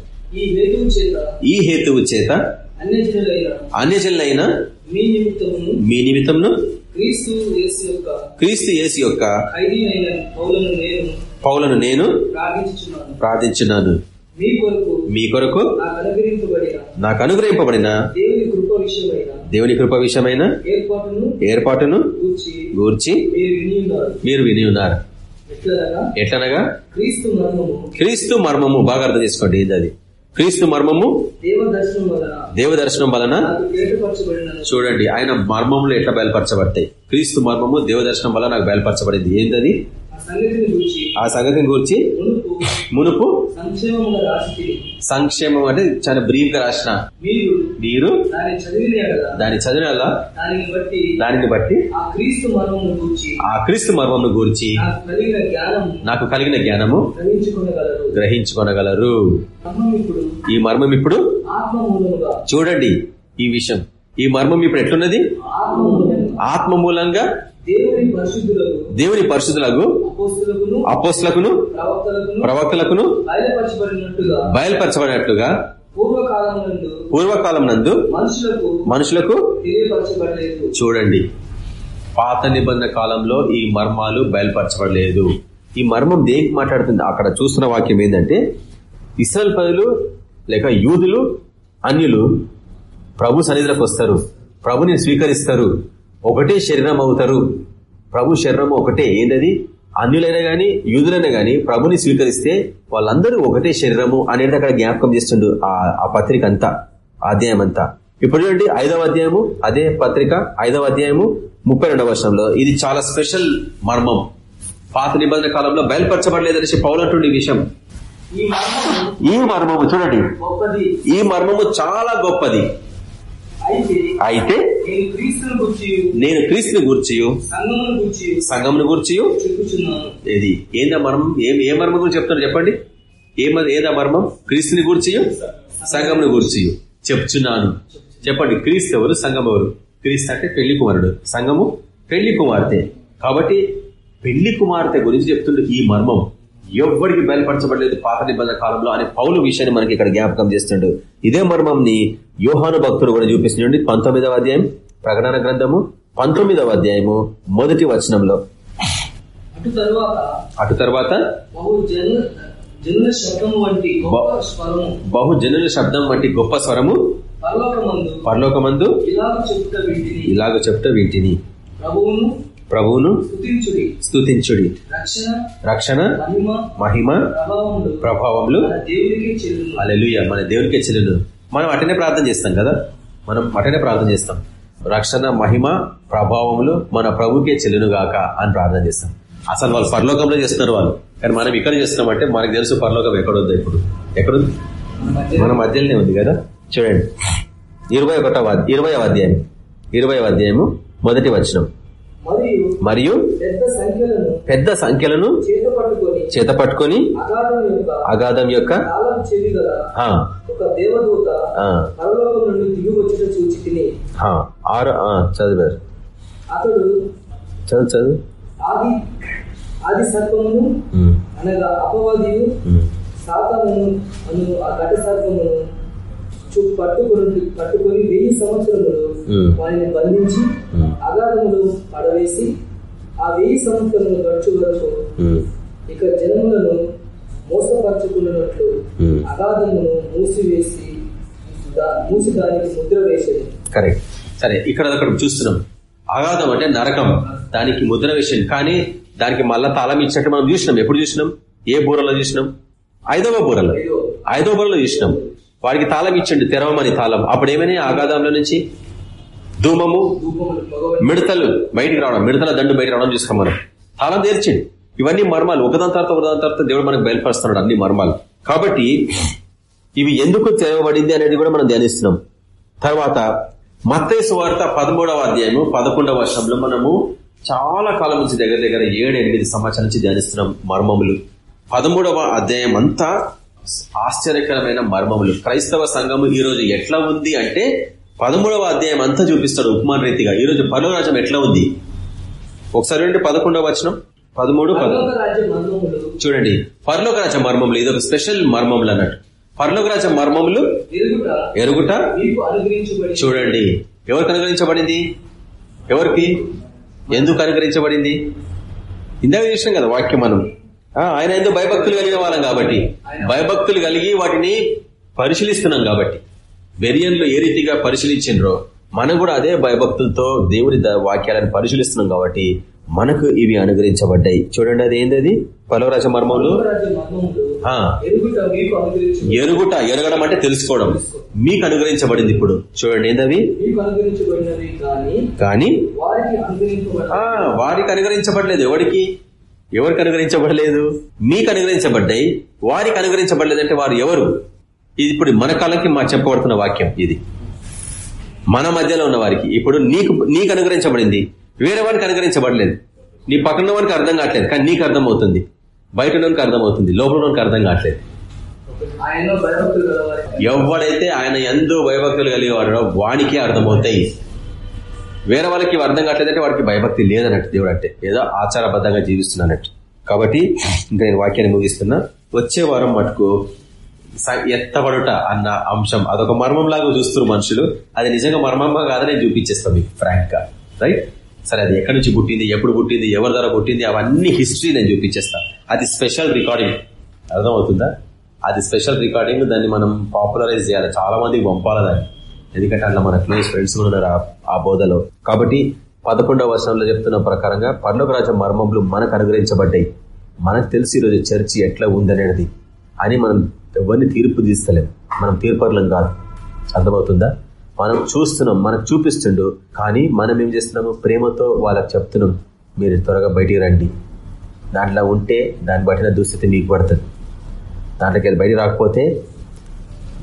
ఈ హేతువు చేత అన్యజనులైన మీ నిమిత్తమును నిమిత్తంను క్రీస్తు యేసు యొక్క పౌలను నేను ప్రార్థించున్నాను. మీ కొరకు నాకు అనుగ్రహింపబడిన దేవుని కృప విషయమైన ఏర్పాటును గూర్చి మీరు విని ఉన్నారు. ఎట్లనగా ఎట్లనగా క్రీస్తు మర్మము. క్రీస్తు మర్మము బాగా అర్థం చేసుకోండి ఇది అది? క్రీస్తు మర్మము దేవ దర్శనం వలన చూడండి ఆయన మర్మములు ఎట్లా బయలుపరచబడతాయి? క్రీస్తు మర్మము దేవ దర్శనం వల్ల నాకు బయలుపరచబడింది. ఏంటది ఆ సంగతిని గురించి మునుపు? సంక్షేమం అంటే చాలా బ్రీఫ్గా రాసిన. మీరు దాన్ని చదివిన దాని చదివిన దానిని బట్టి ఆ క్రీస్తు మర్మమును గురించి నాకు కలిగిన జ్ఞానము గ్రహించుకునగలరు. మర్మం ఈ మర్మం ఇప్పుడు? చూడండి ఈ విషయం. ఈ మర్మం ఇప్పుడు ఎట్లున్నది? ఆత్మ మూలంగా దేవుని పరిశుద్ధులకు అపోస్తులకును ప్రవక్తలకును బయలుపరచబడినట్లుగా పూర్వకాలం నందు మనుషులకు చూడండి. పాత నిబంధన కాలంలో ఈ మర్మాలు బయలుపరచబడలేదు. ఈ మర్మం దేనికి మాట్లాడుతుంది? అక్కడ చూస్తున్న వాక్యం ఏంటంటే ఇస్రాయల్ ప్రజలు లేక యూదులు అన్యులు ప్రభు సన్నిధిలోకి వస్తారు. ప్రభుని స్వీకరిస్తారు. ఒకటే శరీరం అవుతారు. ప్రభు శరీరం ఒకటే. ఏంటది అన్యులైనా గాని యూదులైనా గాని ప్రభుని స్వీకరిస్తే వాళ్ళందరూ ఒకటే శరీరము అనేది అక్కడ జ్ఞాపకం చేస్తుండు ఆ ఆ పత్రిక అంతా ఆ అధ్యాయం అంతా. ఇప్పుడు చూడండి ఐదవ అధ్యాయము అదే పత్రిక ఐదవ అధ్యాయము ముప్పై రెండవ వర్షంలో ఇది చాలా స్పెషల్ మర్మం. పాత నిబంధన కాలంలో బయలుపరచబడలేదనేసి పౌలంటుండి విషయం. ఈ మర్మము ఈ మర్మము చూడండి. గొప్పది. ఈ మర్మము చాలా గొప్పది. అయితే నేను క్రీస్తుని గుర్చి సంఘమును గూర్చి ఇది ఏందా? మర్మం? ఏం ఏ మర్మం గురించి చెప్తున్నారు చెప్పండి. ఏమ ఏదా మర్మం? క్రీస్తుని గూర్చి సంఘమును గూర్చి చెప్తున్నాను చెప్పండి క్రీస్తు ఎవరు సంఘం ఎవరు క్రీస్తు అంటే పెళ్ళి కుమారుడు. సంఘము పెళ్ళి కుమార్తె. కాబట్టి పెళ్ళి కుమార్తె గురించి చెప్తుండే ఈ మర్మం. ఎవ్వరికి బయలుపరచబడలేదు పాత నిబంధన కాలంలో అనే పౌలు విషయాన్ని మనకి ఇక్కడ జ్ఞాపకం చేస్తుండడు ఇదే మర్మంని యోహాను భక్తుడు కూడా చూపిస్తుండీ పంతొమ్మిదవ అధ్యాయం ప్రకటన గ్రంథము పంతొమ్మిదవ అధ్యాయము మొదటి వచనంలో. అటు తరువాత అటు తర్వాత? బహు జన జనుల శబ్దము వంటి గొప్ప స్వరము. బహు జనుల శబ్దం వంటి గొప్ప స్వరము? పరలోకమందు. పరలోకమందు? ఇలాగ చెప్పుట వింటిని. ఇలాగ చెప్త వీటిని. ప్రభువును ప్రభువును స్తుతించుడి. స్తుతించుడి. రక్షణ మహిమ ప్రభావములు. అలెలుయ మన దేవునికే చెల్లును మనం అటనే ప్రార్థన చేస్తాం కదా? మనం అటనే ప్రార్థన చేస్తాం. రక్షణ మహిమ ప్రభావములు మన ప్రభుకే చెల్లును గాక అని ప్రార్థన చేస్తాం. అసలు వాళ్ళు పరలోకంలో చేస్తున్నారు వాళ్ళు. కానీ మనం ఇక్కడ చేస్తున్నాం అంటే మనకు తెలుసు పరలోకం ఎక్కడుందో ఇప్పుడు. ఎక్కడుంది? మన మధ్య మన మధ్యలోనే ఉంది కదా? చూడండి. ఇరవై ఒకటవ ఇరవై అధ్యాయం ఇరవై అధ్యాయము. మొదటి వచనం. మరియు పెద్ద సంఖ్యలను పెద్ద సంఖ్యలను చేత పట్టుకొని చేత పట్టుకొని అగాధం యొక్క చదివారు. అతడు చదువు చదువు. ఆది ఆది సర్పమును ఉమ్, అనగా అపవాదియు ఉమ్, సాతామును అను ఆ ఘట సర్పమును చూ పట్టుకొని పట్టుకొని వెయ్యి సంవత్సరములు. వారిని బంధించి అగాధములు పడవేసి ఆ వెయ్యి సంవత్సరములు గడుచు వరకు ఇక జనములను మోసపరచుకున్నట్లు ఉమ్. అగాధమును మూసివేసి మూసి దానికి ముద్ర వేసేది. కరెక్ట్. సరే ఇక్కడ అక్కడ చూస్తున్నాం. అగాధం అంటే నరకం. దానికి ముద్ర వేసింది. కానీ దానికి మళ్ళా తాళం ఇచ్చినట్టు మనం చూసినాం. ఎప్పుడు చూసినాం? ఏ బూరలో చూసినాం? ఐదవ బూరలో. ఐదవ. బూరలో చూసినాం. వాడికి తాళం ఇచ్చండి తెరవమని తాళం. అప్పుడు ఏమైనా ఆగాధంలో నుంచి ధూమము మిడతలు బయటికి రావడం మిడతల దండు బయటికి రావడం చూస్తాం మనం. తాళం తెరిచింది. ఇవన్నీ మర్మాలు. ఒకదాని తర్వాత ఒకదాని తర్వాత దేవుడు మనకు బయలుపరుస్తున్నాడు అన్ని మర్మాలు. కాబట్టి ఇవి ఎందుకు తెరవబడింది అనేది కూడా మనం ధ్యానిస్తున్నాం. తర్వాత మత్తేసు వార్త పదమూడవ అధ్యాయము పదకొండవ వర్షంలో మనము చాలా కాలం నుంచి దగ్గర దగ్గర ఏడు ఎనిమిది సంవత్సరాల నుంచి ధ్యానిస్తున్నాం మర్మములు. పదమూడవ అధ్యాయం అంతా ఆశ్చర్యకరమైన మర్మములు. క్రైస్తవ సంఘము ఈరోజు ఎట్లా ఉంది అంటే పదమూడవ అధ్యాయం అంతా చూపిస్తాడు ఉపమాన రీతిగా. ఈ రోజు పరలోరాజ్యం ఎట్లా ఉంది? ఒకసారి ఏంటి పదకొండవ వచనం. పదమూడు పద పరలోక రాజ్య మర్మములు. చూడండి. పరలోక రాజ్య మర్మములు ఇది ఒక స్పెషల్ మర్మములు అన్నట్టు. పరలోక రాజ్య మర్మములు ఎరుగుట. చూడండి. ఎవరికి అనుగ్రహించబడింది? ఎవరికి? ఎందుకు అనుగ్రహించబడింది? ఇందాక చూసినాం కదా వాక్యం మనం. ఆయన ఎందుకు భయభక్తులు కలిగిన వాళ్ళం కాబట్టి. భయభక్తులు కలిగి వాటిని పరిశీలిస్తున్నాం కాబట్టి. బెరియన్లు ఏ రీతిగా పరిశీలించిండ్రో మనం కూడా అదే భయభక్తులతో దేవుని వాక్యాలను పరిశీలిస్తున్నాం కాబట్టి మనకు ఇవి అనుగ్రహించబడ్డాయి. చూడండి అది ఏంది పలవరాజ ఆ, ఎరుగుట ఎరగడం అంటే తెలుసుకోవడం. మీకు అనుగ్రహించబడింది ఇప్పుడు. చూడండి ఏందవి కానీ వారికి అనుగ్రహించబడలేదు. ఎవరికి? ఎవరికి అనుగ్రహించబడలేదు? మీకు అనుగ్రహించబడ్డాయి. వారికి అనుగ్రహించబడలేదు అంటే వారు ఎవరు? ఇది ఇప్పుడు మన కాలకి మా చెప్పబడుతున్న వాక్యం ఇది. మన మధ్యలో ఉన్న వారికి. ఇప్పుడు నీకు నీకు అనుగ్రహించబడింది. వేరే వారికి అనుగ్రహించబడలేదు. నీ పక్కన వారికి అర్థం కావట్లేదు కానీ నీకు అర్థం అవుతుంది బయట ఉన్నవానికి అర్థం అవుతుంది లోపల ఉన్నవానికి అర్థం కావట్లేదు. ఎవడైతే ఆయన ఎందు భయభక్తులు కలిగి వాడో వానికే అర్థమవుతాయి. వేరే వాళ్ళకి అర్థం కావట్లేదంటే వాడికి భయభక్తి లేదన్నట్టు దేవుడు అంటే. ఏదో ఆచారబద్ధంగా జీవిస్తున్నట్టు కాబట్టి ఇంకా నేను వాక్యాన్ని ముగిస్తున్నా. వచ్చే వారం మటుకు ఎత్తబడుట అన్న అంశం. అదొక మర్మం లాగా చూస్తున్నారు మనుషులు. అది నిజంగా మర్మంగా కాదని నేను చూపించేస్తాను మీకు ఫ్రాంక్గా. రైట్ సరే అది ఎక్కడి నుంచి పుట్టింది ఎప్పుడు పుట్టింది ఎవరి ద్వారా పుట్టింది అవన్నీ హిస్టరీ నేను చూపించేస్తా. అది స్పెషల్ రికార్డింగ్ అర్థమవుతుందా? అది స్పెషల్ రికార్డింగ్ దాన్ని మనం పాపులరైజ్ చేయాలి. చాలా మందికి పంపాలి దాన్ని. ఎందుకంటే అట్లా మన క్లోజ్ ఫ్రెండ్స్ కూడా ఉన్నారు ఆ- ఆ బోధలో. కాబట్టి పదకొండవ వర్షంలో చెప్తున్న ప్రకారంగా పర్లోక రాజ మర్మములు మనకు అనుగ్రహించబడ్డాయి. మనకు తెలిసి ఈరోజు చర్చి ఎట్లా ఉందనేది. అని మనం ఎవరిని తీర్పు తీస్తలేం. మనం తీర్పర్లం కాదు. అర్థమవుతుందా? మనం చూస్తున్నాం మనకు చూపిస్తుండు కానీ మనం ఏం చేస్తున్నాము? ప్రేమతో వాళ్ళకి చెప్తున్నాం మీరు త్వరగా బయటికి రండి. దాంట్లో ఉంటే దాన్ని బట్టిన దుస్థితి మీకు పడుతుంది. దాంట్లోకి వెళ్ళి బయట రాకపోతే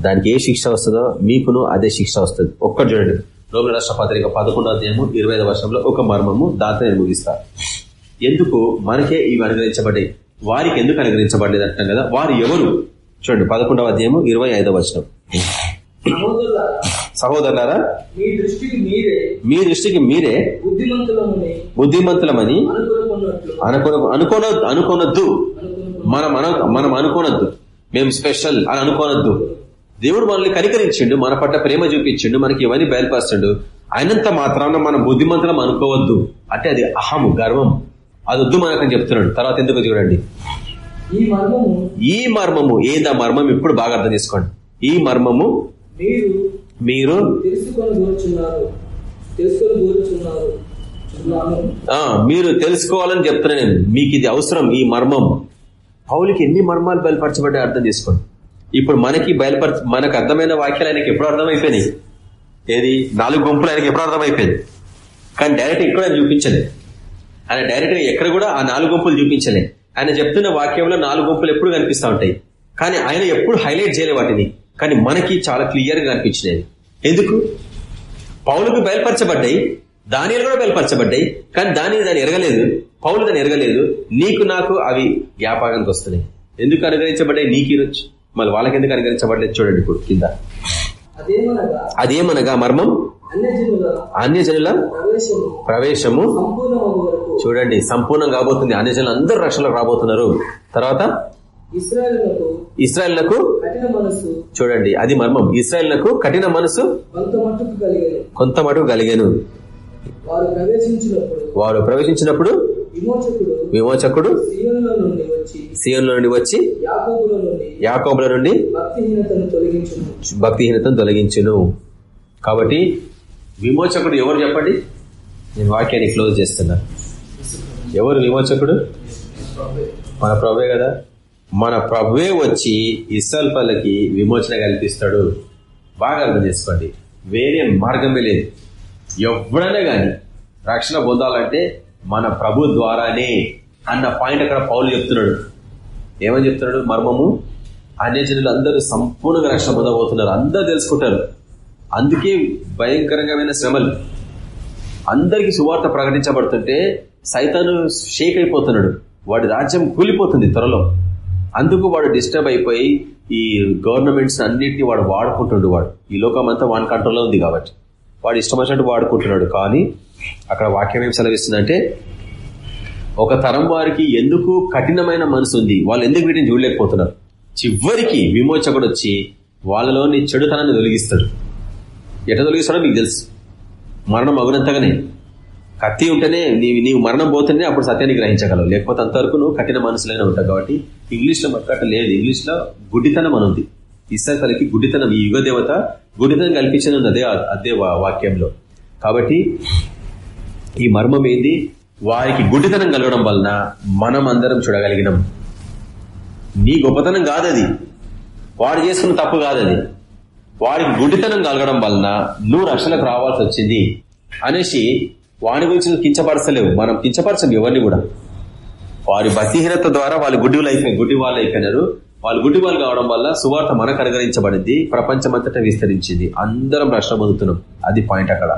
దానికి ఏ శిక్ష వస్తుందో మీకును అదే శిక్ష వస్తుంది. ఒక్కటి చూడండి. రోగుల రాష్ట్ర పత్రిక పదకొండో అధ్యాయము ఇరవై ఐదు వర్షంలో ఒక మర్మము దాంతో నేను ముగిస్తా ఎందుకు? మనకే ఇవి అనుగ్రహించబడ్డాయి. వారికి ఎందుకు అనుగ్రహించబడలేదు అంటున్నాం కదా? వారు ఎవరు? చూడండి పదకొండవ అధ్యాయము ఇరవై ఐదవ వచనం. సహోదరులారా మీ దృష్టికి మీరే బుద్ధిమంతులమని అనుకోన అనుకోన అనుకోనొద్దు. మనం మనం అనుకోనొద్దు. మేము స్పెషల్ అని అనుకోనొద్దు. దేవుడు మనల్ని కనికరించిండు మన పట్ల ప్రేమ చూపించిండు మనకి ఇవన్నీ బయలుపరుస్తుండు. అయినంత మాత్రాన మనం బుద్ధిమంతులం అనుకోవద్దు. అంటే అది అహము గర్వం. అది వద్దు మనకని చెప్తున్నాడు. తర్వాత ఎందుకు చూడండి. ఈ మర్మము ఏదా మర్మం? ఇప్పుడు బాగా అర్థం చేసుకోండి. ఈ మర్మము మీరు మీరు తెలుసుకోవాలని చెప్తున్నా నేను. మీకు ఇది అవసరం ఈ మర్మం. పౌలికి ఎన్ని మర్మాలు బయలుపరచబడ్డాయి అర్థం చేసుకోండి. ఇప్పుడు మనకి బయలుపరచ మనకు అర్థమైన వాక్యాలు ఆయనకి ఎప్పుడు అర్థమైపోయినాయి. ఏది? నాలుగు గుంపులు ఆయనకి ఎప్పుడు అర్థమైపోయింది. కానీ డైరెక్ట్ ఎక్కడ ఆయన చూపించలేదు. ఆయన డైరెక్ట్గా ఎక్కడ కూడా ఆ నాలుగు గుంపులు చూపించలే. ఆయన చెప్తున్న వాక్యంలో నాలుగు గుంపులు ఎప్పుడు కనిపిస్తూ ఉంటాయి. కానీ ఆయన ఎప్పుడు హైలైట్ చేయలే వాటిని. కానీ మనకి చాలా క్లియర్గా కనిపించినది ఎందుకు? పౌలుకు బయలుపరచబడ్డాయి. దానిలు కూడా బయలుపరచబడ్డాయి. కానీ దాని దాన్ని ఎరగలేదు. పౌలు దాన్ని ఎరగలేదు. నీకు నాకు అవి జ్ఞాపకానికి వస్తున్నాయి. ఎందుకు అనుగ్రహించబడ్డాయి? నీకు ఈరోజు. మళ్ళీ వాళ్ళకి ఎందుకు అనుగ్రహించబడలేదు చూడండి ఇప్పుడు కింద. అదేమనగా మర్మం? అన్యజనుల ప్రవేశము చూడండి సంపూర్ణం కాబోతుంది. అన్యజనులు అందరూ రక్షణలోకి రాబోతున్నారు. తర్వాత ఇస్రాయలులకు చూడండి అది మర్మం. ఇస్రాయల్లకు కఠిన మనసు కొంత మటుకు కలిగాను. వారు ప్రవేశించినప్పుడు విమోచకుడు సీఎంలో నుండి వచ్చి యాకోబులో నుండి భక్తిహీనతను తొలగించును. కాబట్టి విమోచకుడు ఎవరు చెప్పండి? నేను వాక్యాన్ని క్లోజ్ చేస్తున్నా. ఎవరు విమోచకుడు? మన ప్రభువే కదా. మన ప్రభువే వచ్చి ఇస్రాల్ పల్లకి విమోచన కల్పిస్తాడు. బాగా అర్థం చేసుకోండి. వేరే మార్గమే లేదు. ఎవడైనా గాని రక్షణ పొందాలంటే మన ప్రభు ద్వారానే అన్న పాయింట్ అక్కడ పౌలు చెప్తున్నాడు. ఏమని చెప్తున్నాడు? మర్మము? అన్యజనులు అందరూ సంపూర్ణంగా రక్షణ పొందబోతున్నారు. అందరూ తెలుసుకుంటారు. అందుకే భయంకరమైన శ్రమలు. అందరికి సువార్త ప్రకటించబడుతుంటే సైతాను షేక్ అయిపోతున్నాడు. వాడి రాజ్యం కూలిపోతుంది త్వరలో. అందుకు వాడు డిస్టర్బ్ అయిపోయి ఈ గవర్నమెంట్స్ అన్నింటినీ వాడు వాడుకుంటుండు వాడు. ఈ లోకం అంతా వాని కంట్రోల్లో ఉంది కాబట్టి. వాడు ఇష్టం వచ్చినట్టు వాడుకుంటున్నాడు. కానీ అక్కడ వాక్యం ఏం సెలవిస్తుందంటే ఒక తరం వారికి ఎందుకు కఠినమైన మనసు ఉంది? వాళ్ళు ఎందుకు వీటిని చూడలేకపోతున్నారు? చివరికి విమోచకుడు వచ్చి వాళ్ళలోని చెడుతనాన్ని తొలగిస్తాడు. ఎట తొలగిస్తాడో మీకు తెలుసు. మరణం అగునంతగానే. కత్తి ఉంటేనే నీవు నీవు మరణం పోతేనే అప్పుడు సత్యాన్ని గ్రహించగలవు. లేకపోతే అంతవరకు నువ్వు కఠిన మనసులైనా ఉంటావు కాబట్టి ఇంగ్లీష్లో మక్కట లేదు. ఇంగ్లీష్లో గుడ్డితనం అని ఉంది. గుడ్డితనం ఈ యుగ దేవత గుడ్డితనం కల్పించిన అదే అదే వా- వాక్యంలో. కాబట్టి ఈ మర్మం ఏంది? వారికి గుడ్డితనం కలగడం వలన మనం అందరం చూడగలిగినాం. నీ గొప్పతనం కాదది. వాడు చేసుకున్న తప్పు కాదది. వాడికి గుడ్డితనం కలగడం వలన నువ్వు రక్షణకు రావాల్సి వచ్చింది అనేసి వాడి గురించి నువ్వు కించపరచలేవు. మనం కించపరచం ఎవరిని కూడా. వారి భక్తిహీనత ద్వారా వాళ్ళు గుడ్డి అయిపోయి గుడ్డి వాళ్ళు అయిపోయినారు. వాళ్ళు గుడ్డి వాళ్ళు కావడం వల్ల సువార్త మనకు అనుగ్రహించబడింది. ప్రపంచమంతటా విస్తరించింది. అందరం రక్షణ పొందుతున్నాం. అది పాయింట్ అక్కడ.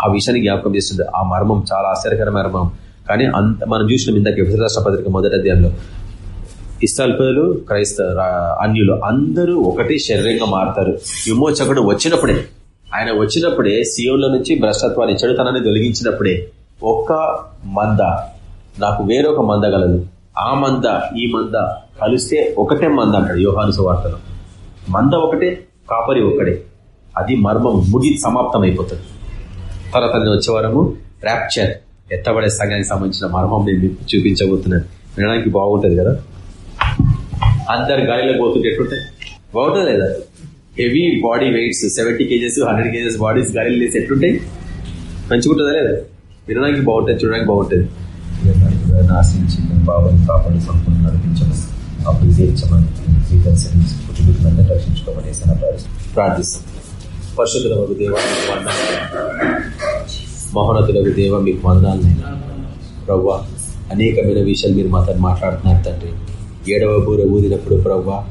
ఆ విషయాన్ని జ్ఞాపకం చేస్తుంది. ఆ మర్మం చాలా ఆశ్చర్యకర మర్మం. కానీ అంత మనం చూసిన ఇందాక రాష్ట్ర పత్రిక మొదటి అధ్యాయంలో. ఇస్రాయల్ ప్రజలు అన్యులు అందరూ ఒకటే శరీరంగా మారుతారు. విమోచకుడు వచ్చినప్పుడే ఆయన వచ్చినప్పుడే సీఎంల నుంచి భ్రష్టత్వాన్ని చెడుతనాన్ని తొలగించినప్పుడే ఒక్క మంద నాకు వేరొక మంద గలదు ఆ మంద ఈ మంద కలిస్తే ఒకటే మంద అంటాడు యోహాను సువార్తలో. మంద ఒకటే కాపరి ఒకటే. అది మర్మం ముగి సమాప్తం అయిపోతుంది తర్వాత నేను వచ్చే వారము ర్యాప్చర్ ఎత్తబడే సంఘానికి సంబంధించిన మర్మం నేను చూపించబోతున్నాను. వినడానికి బాగుంటుంది కదా? అందరు గాలిలో పోతుంటే ఎట్లుంటాయి? బాగుంటుంది లేదా heavy body weights seventy kgs hundred kgs bodies గాలిలో లేసి ఎట్లుంటాయి? మంచిగా ఉంటుందా లేదా? వినడానికి బాగుంటుంది చూడడానికి బాగుంటుంది. ఆశించి బాబుని కాపాడి సంపూర్ణ నడిపించడం అప్పుడు తీర్చమని జీవితం సర్వీస్ కుటుంబీకులందరూ రక్షించుకోబడేసిన ప్రార్థిస్తున్నాం ప్రార్థిస్తాం పరిశుద్ధులకు దేవ మహోన్నతులకు దేవ మీకు వందనాలు. ప్రవ్వా అనేకమైన విషయాలు మీరు మాతో మాట్లాడుతున్నారు తండ్రి. ఏడవ బూర ఊదినప్పుడు ప్రవ్వా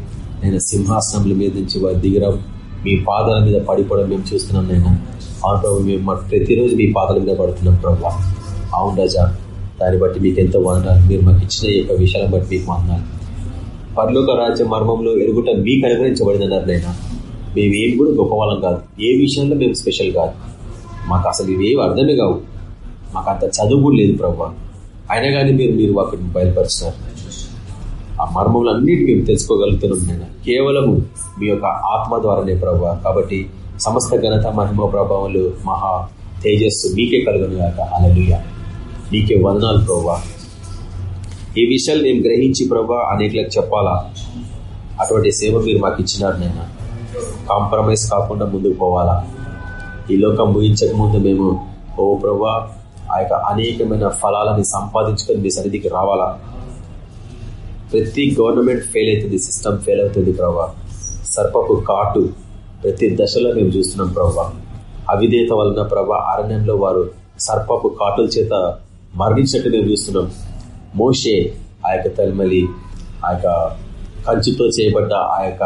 నేను సింహాసనముల మీద నుంచి వారు దిగడం మీ పాదాల మీద పడిపోవడం మేము చూస్తున్నాం నేను అవును ప్రభు మేము ప్రతిరోజు మీ పాదాల మీద పడుతున్నాం ప్రభా అవును రజా దాన్ని బట్టి మీకు ఎంతో వందనాలు. మీరు మాకు ఇచ్చిన ఈ యొక్క విషయాలను బట్టి మీకు వందనాలు. పర్లోక రాజ్య మర్మంలో ఎరుగుట మీకు అనుగ్రహించబడిందన్నారు నేను మేము ఏమి కూడా గొప్పవాళ్ళం కాదు. ఏ విషయంలో మేము స్పెషల్ కాదు. మాకు అసలు ఇవేవి అర్థమే కావు. మాకు అంత చదువు కూడా లేదు ప్రభు అయినా కానీ మీరు మీరు వాటిని బయలుపరిచినారు ఆ మర్మములన్నిటి మేము తెలుసుకోగలుగుతున్నాం నేను కేవలము మీ యొక్క ఆత్మ ద్వారానే ప్రభు. కాబట్టి సమస్త ఘనత మహిమ ప్రభావాలు మహా తేజస్సు మీకే కలుగును గాక. అలలుయ మీకే వదనాలు ప్రభా. ఈ విషయాలు మేము గ్రహించి ప్రభా అనేకలకు చెప్పాలా? అటువంటి సేవ మీరు మాకు ఇచ్చినారు నేను కాంప్రమైజ్ కాకుండా ముందుకు పోవాలా? ఈ లోకం ముగించక ముందు మేము ఓ ప్రభా ఆ యొక్క అనేకమైన ఫలాలని సంపాదించుకొని మీ సన్నిధికి రావాలా? ప్రతి గవర్నమెంట్ ఫెయిల్ అవుతుంది సిస్టమ్ ఫెయిల్ అవుతుంది ప్రభా సర్పపు కాటు ప్రతి దశలో మేము చూస్తున్నాం ప్రభా అవిధేత వలన ప్రభా అరణ్యంలో వారు సర్పపు కాటుల చేత మరణించినట్టు మేము చూస్తున్నాం. మోషే ఆ యొక్క తలిమలి ఆ యొక్క కంచుతో చేయబడ్డ ఆ యొక్క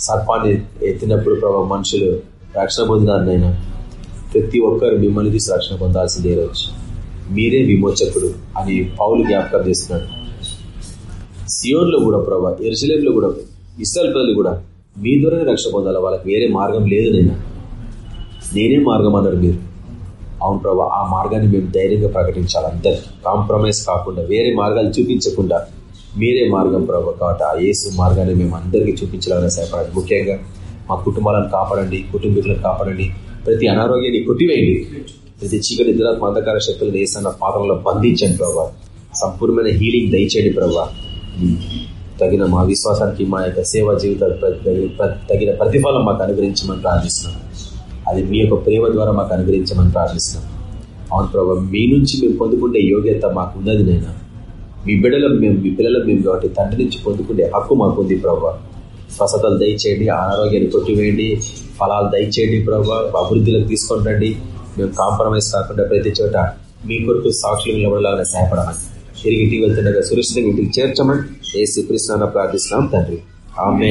సర్పాన్ని ఎత్తినప్పుడు ప్రభా మనుషులు రక్షణ పొందినారు నైనా ప్రతి ఒక్కరు మిమ్మల్ని తీసి రక్షణ పొందాల్సిందే రోజు మీరే విమోచకుడు అని పౌలు జ్ఞాపకం చేస్తున్నాడు. సియోన్లో కూడా ప్రభా ఎరుసలేంలో కూడా ఇస్రాయల్ ప్రజలు కూడా మీ ద్వారానే రక్ష పొందాలి? వాళ్ళకి వేరే మార్గం లేదు నేను? నేనే మార్గం అన్నారు మీరు. అవును ప్రభా ఆ మార్గాన్ని మేము ధైర్యంగా ప్రకటించాలి? అందరికి కాంప్రమైజ్ కాకుండా వేరే మార్గాలు చూపించకుండా మీరే మార్గం ప్రభా కాబట్టి ఆ యేసు మార్గాన్ని మేము అందరికీ చూపించాలని సహాయపడండి. ముఖ్యంగా మా కుటుంబాలను కాపాడండి కుటుంబీకులను కాపాడండి. ప్రతి అనారోగ్యాన్ని కొట్టివేయండి. ప్రతి చీకటి దురాత్మ అంధకార శక్తులను వేసన్న పాత్రలో బంధించండి ప్రభావ సంపూర్ణమైన హీలింగ్ దయచేయండి ప్రభావ తగిన మా విశ్వాసానికి మా యొక్క సేవా జీవితాలు తగిన ప్రతిఫలం మాకు అనుగ్రహించమని ప్రార్థిస్తున్నాం. అది మీ యొక్క ప్రేమ ద్వారా మాకు అనుగ్రహించమని ప్రార్థిస్తున్నాం. అవును ప్రభావ మీ నుంచి మేము పొందుకునే యోగ్యత మాకు ఉన్నది నేను మీ బిడ్డలం మేము మీ పిల్లలం మేము కాబట్టి తండ్రి నుంచి పొందుకునే హక్కు మాకు ఉంది ప్రభావ స్వస్థతలు దయచేయండి అనారోగ్యాన్ని కొట్టివేయండి ఫలాలు దయచేయండి ప్రభావ అభివృద్ధిలోకి తీసుకొని రండి. మేము కాంప్రమైజ్ కాకుండా ప్రతి చోట మీ కొరకు సాక్షులు నిలబడాలని సహాయపడమని. తిరిగి ఇంటికి వెళ్తుండగా సురక్షితంగా ఇంటికి చేర్చమని ఏ శ్రీకృష్ణ ప్రార్థిస్తున్నాం తండ్రి ఆమె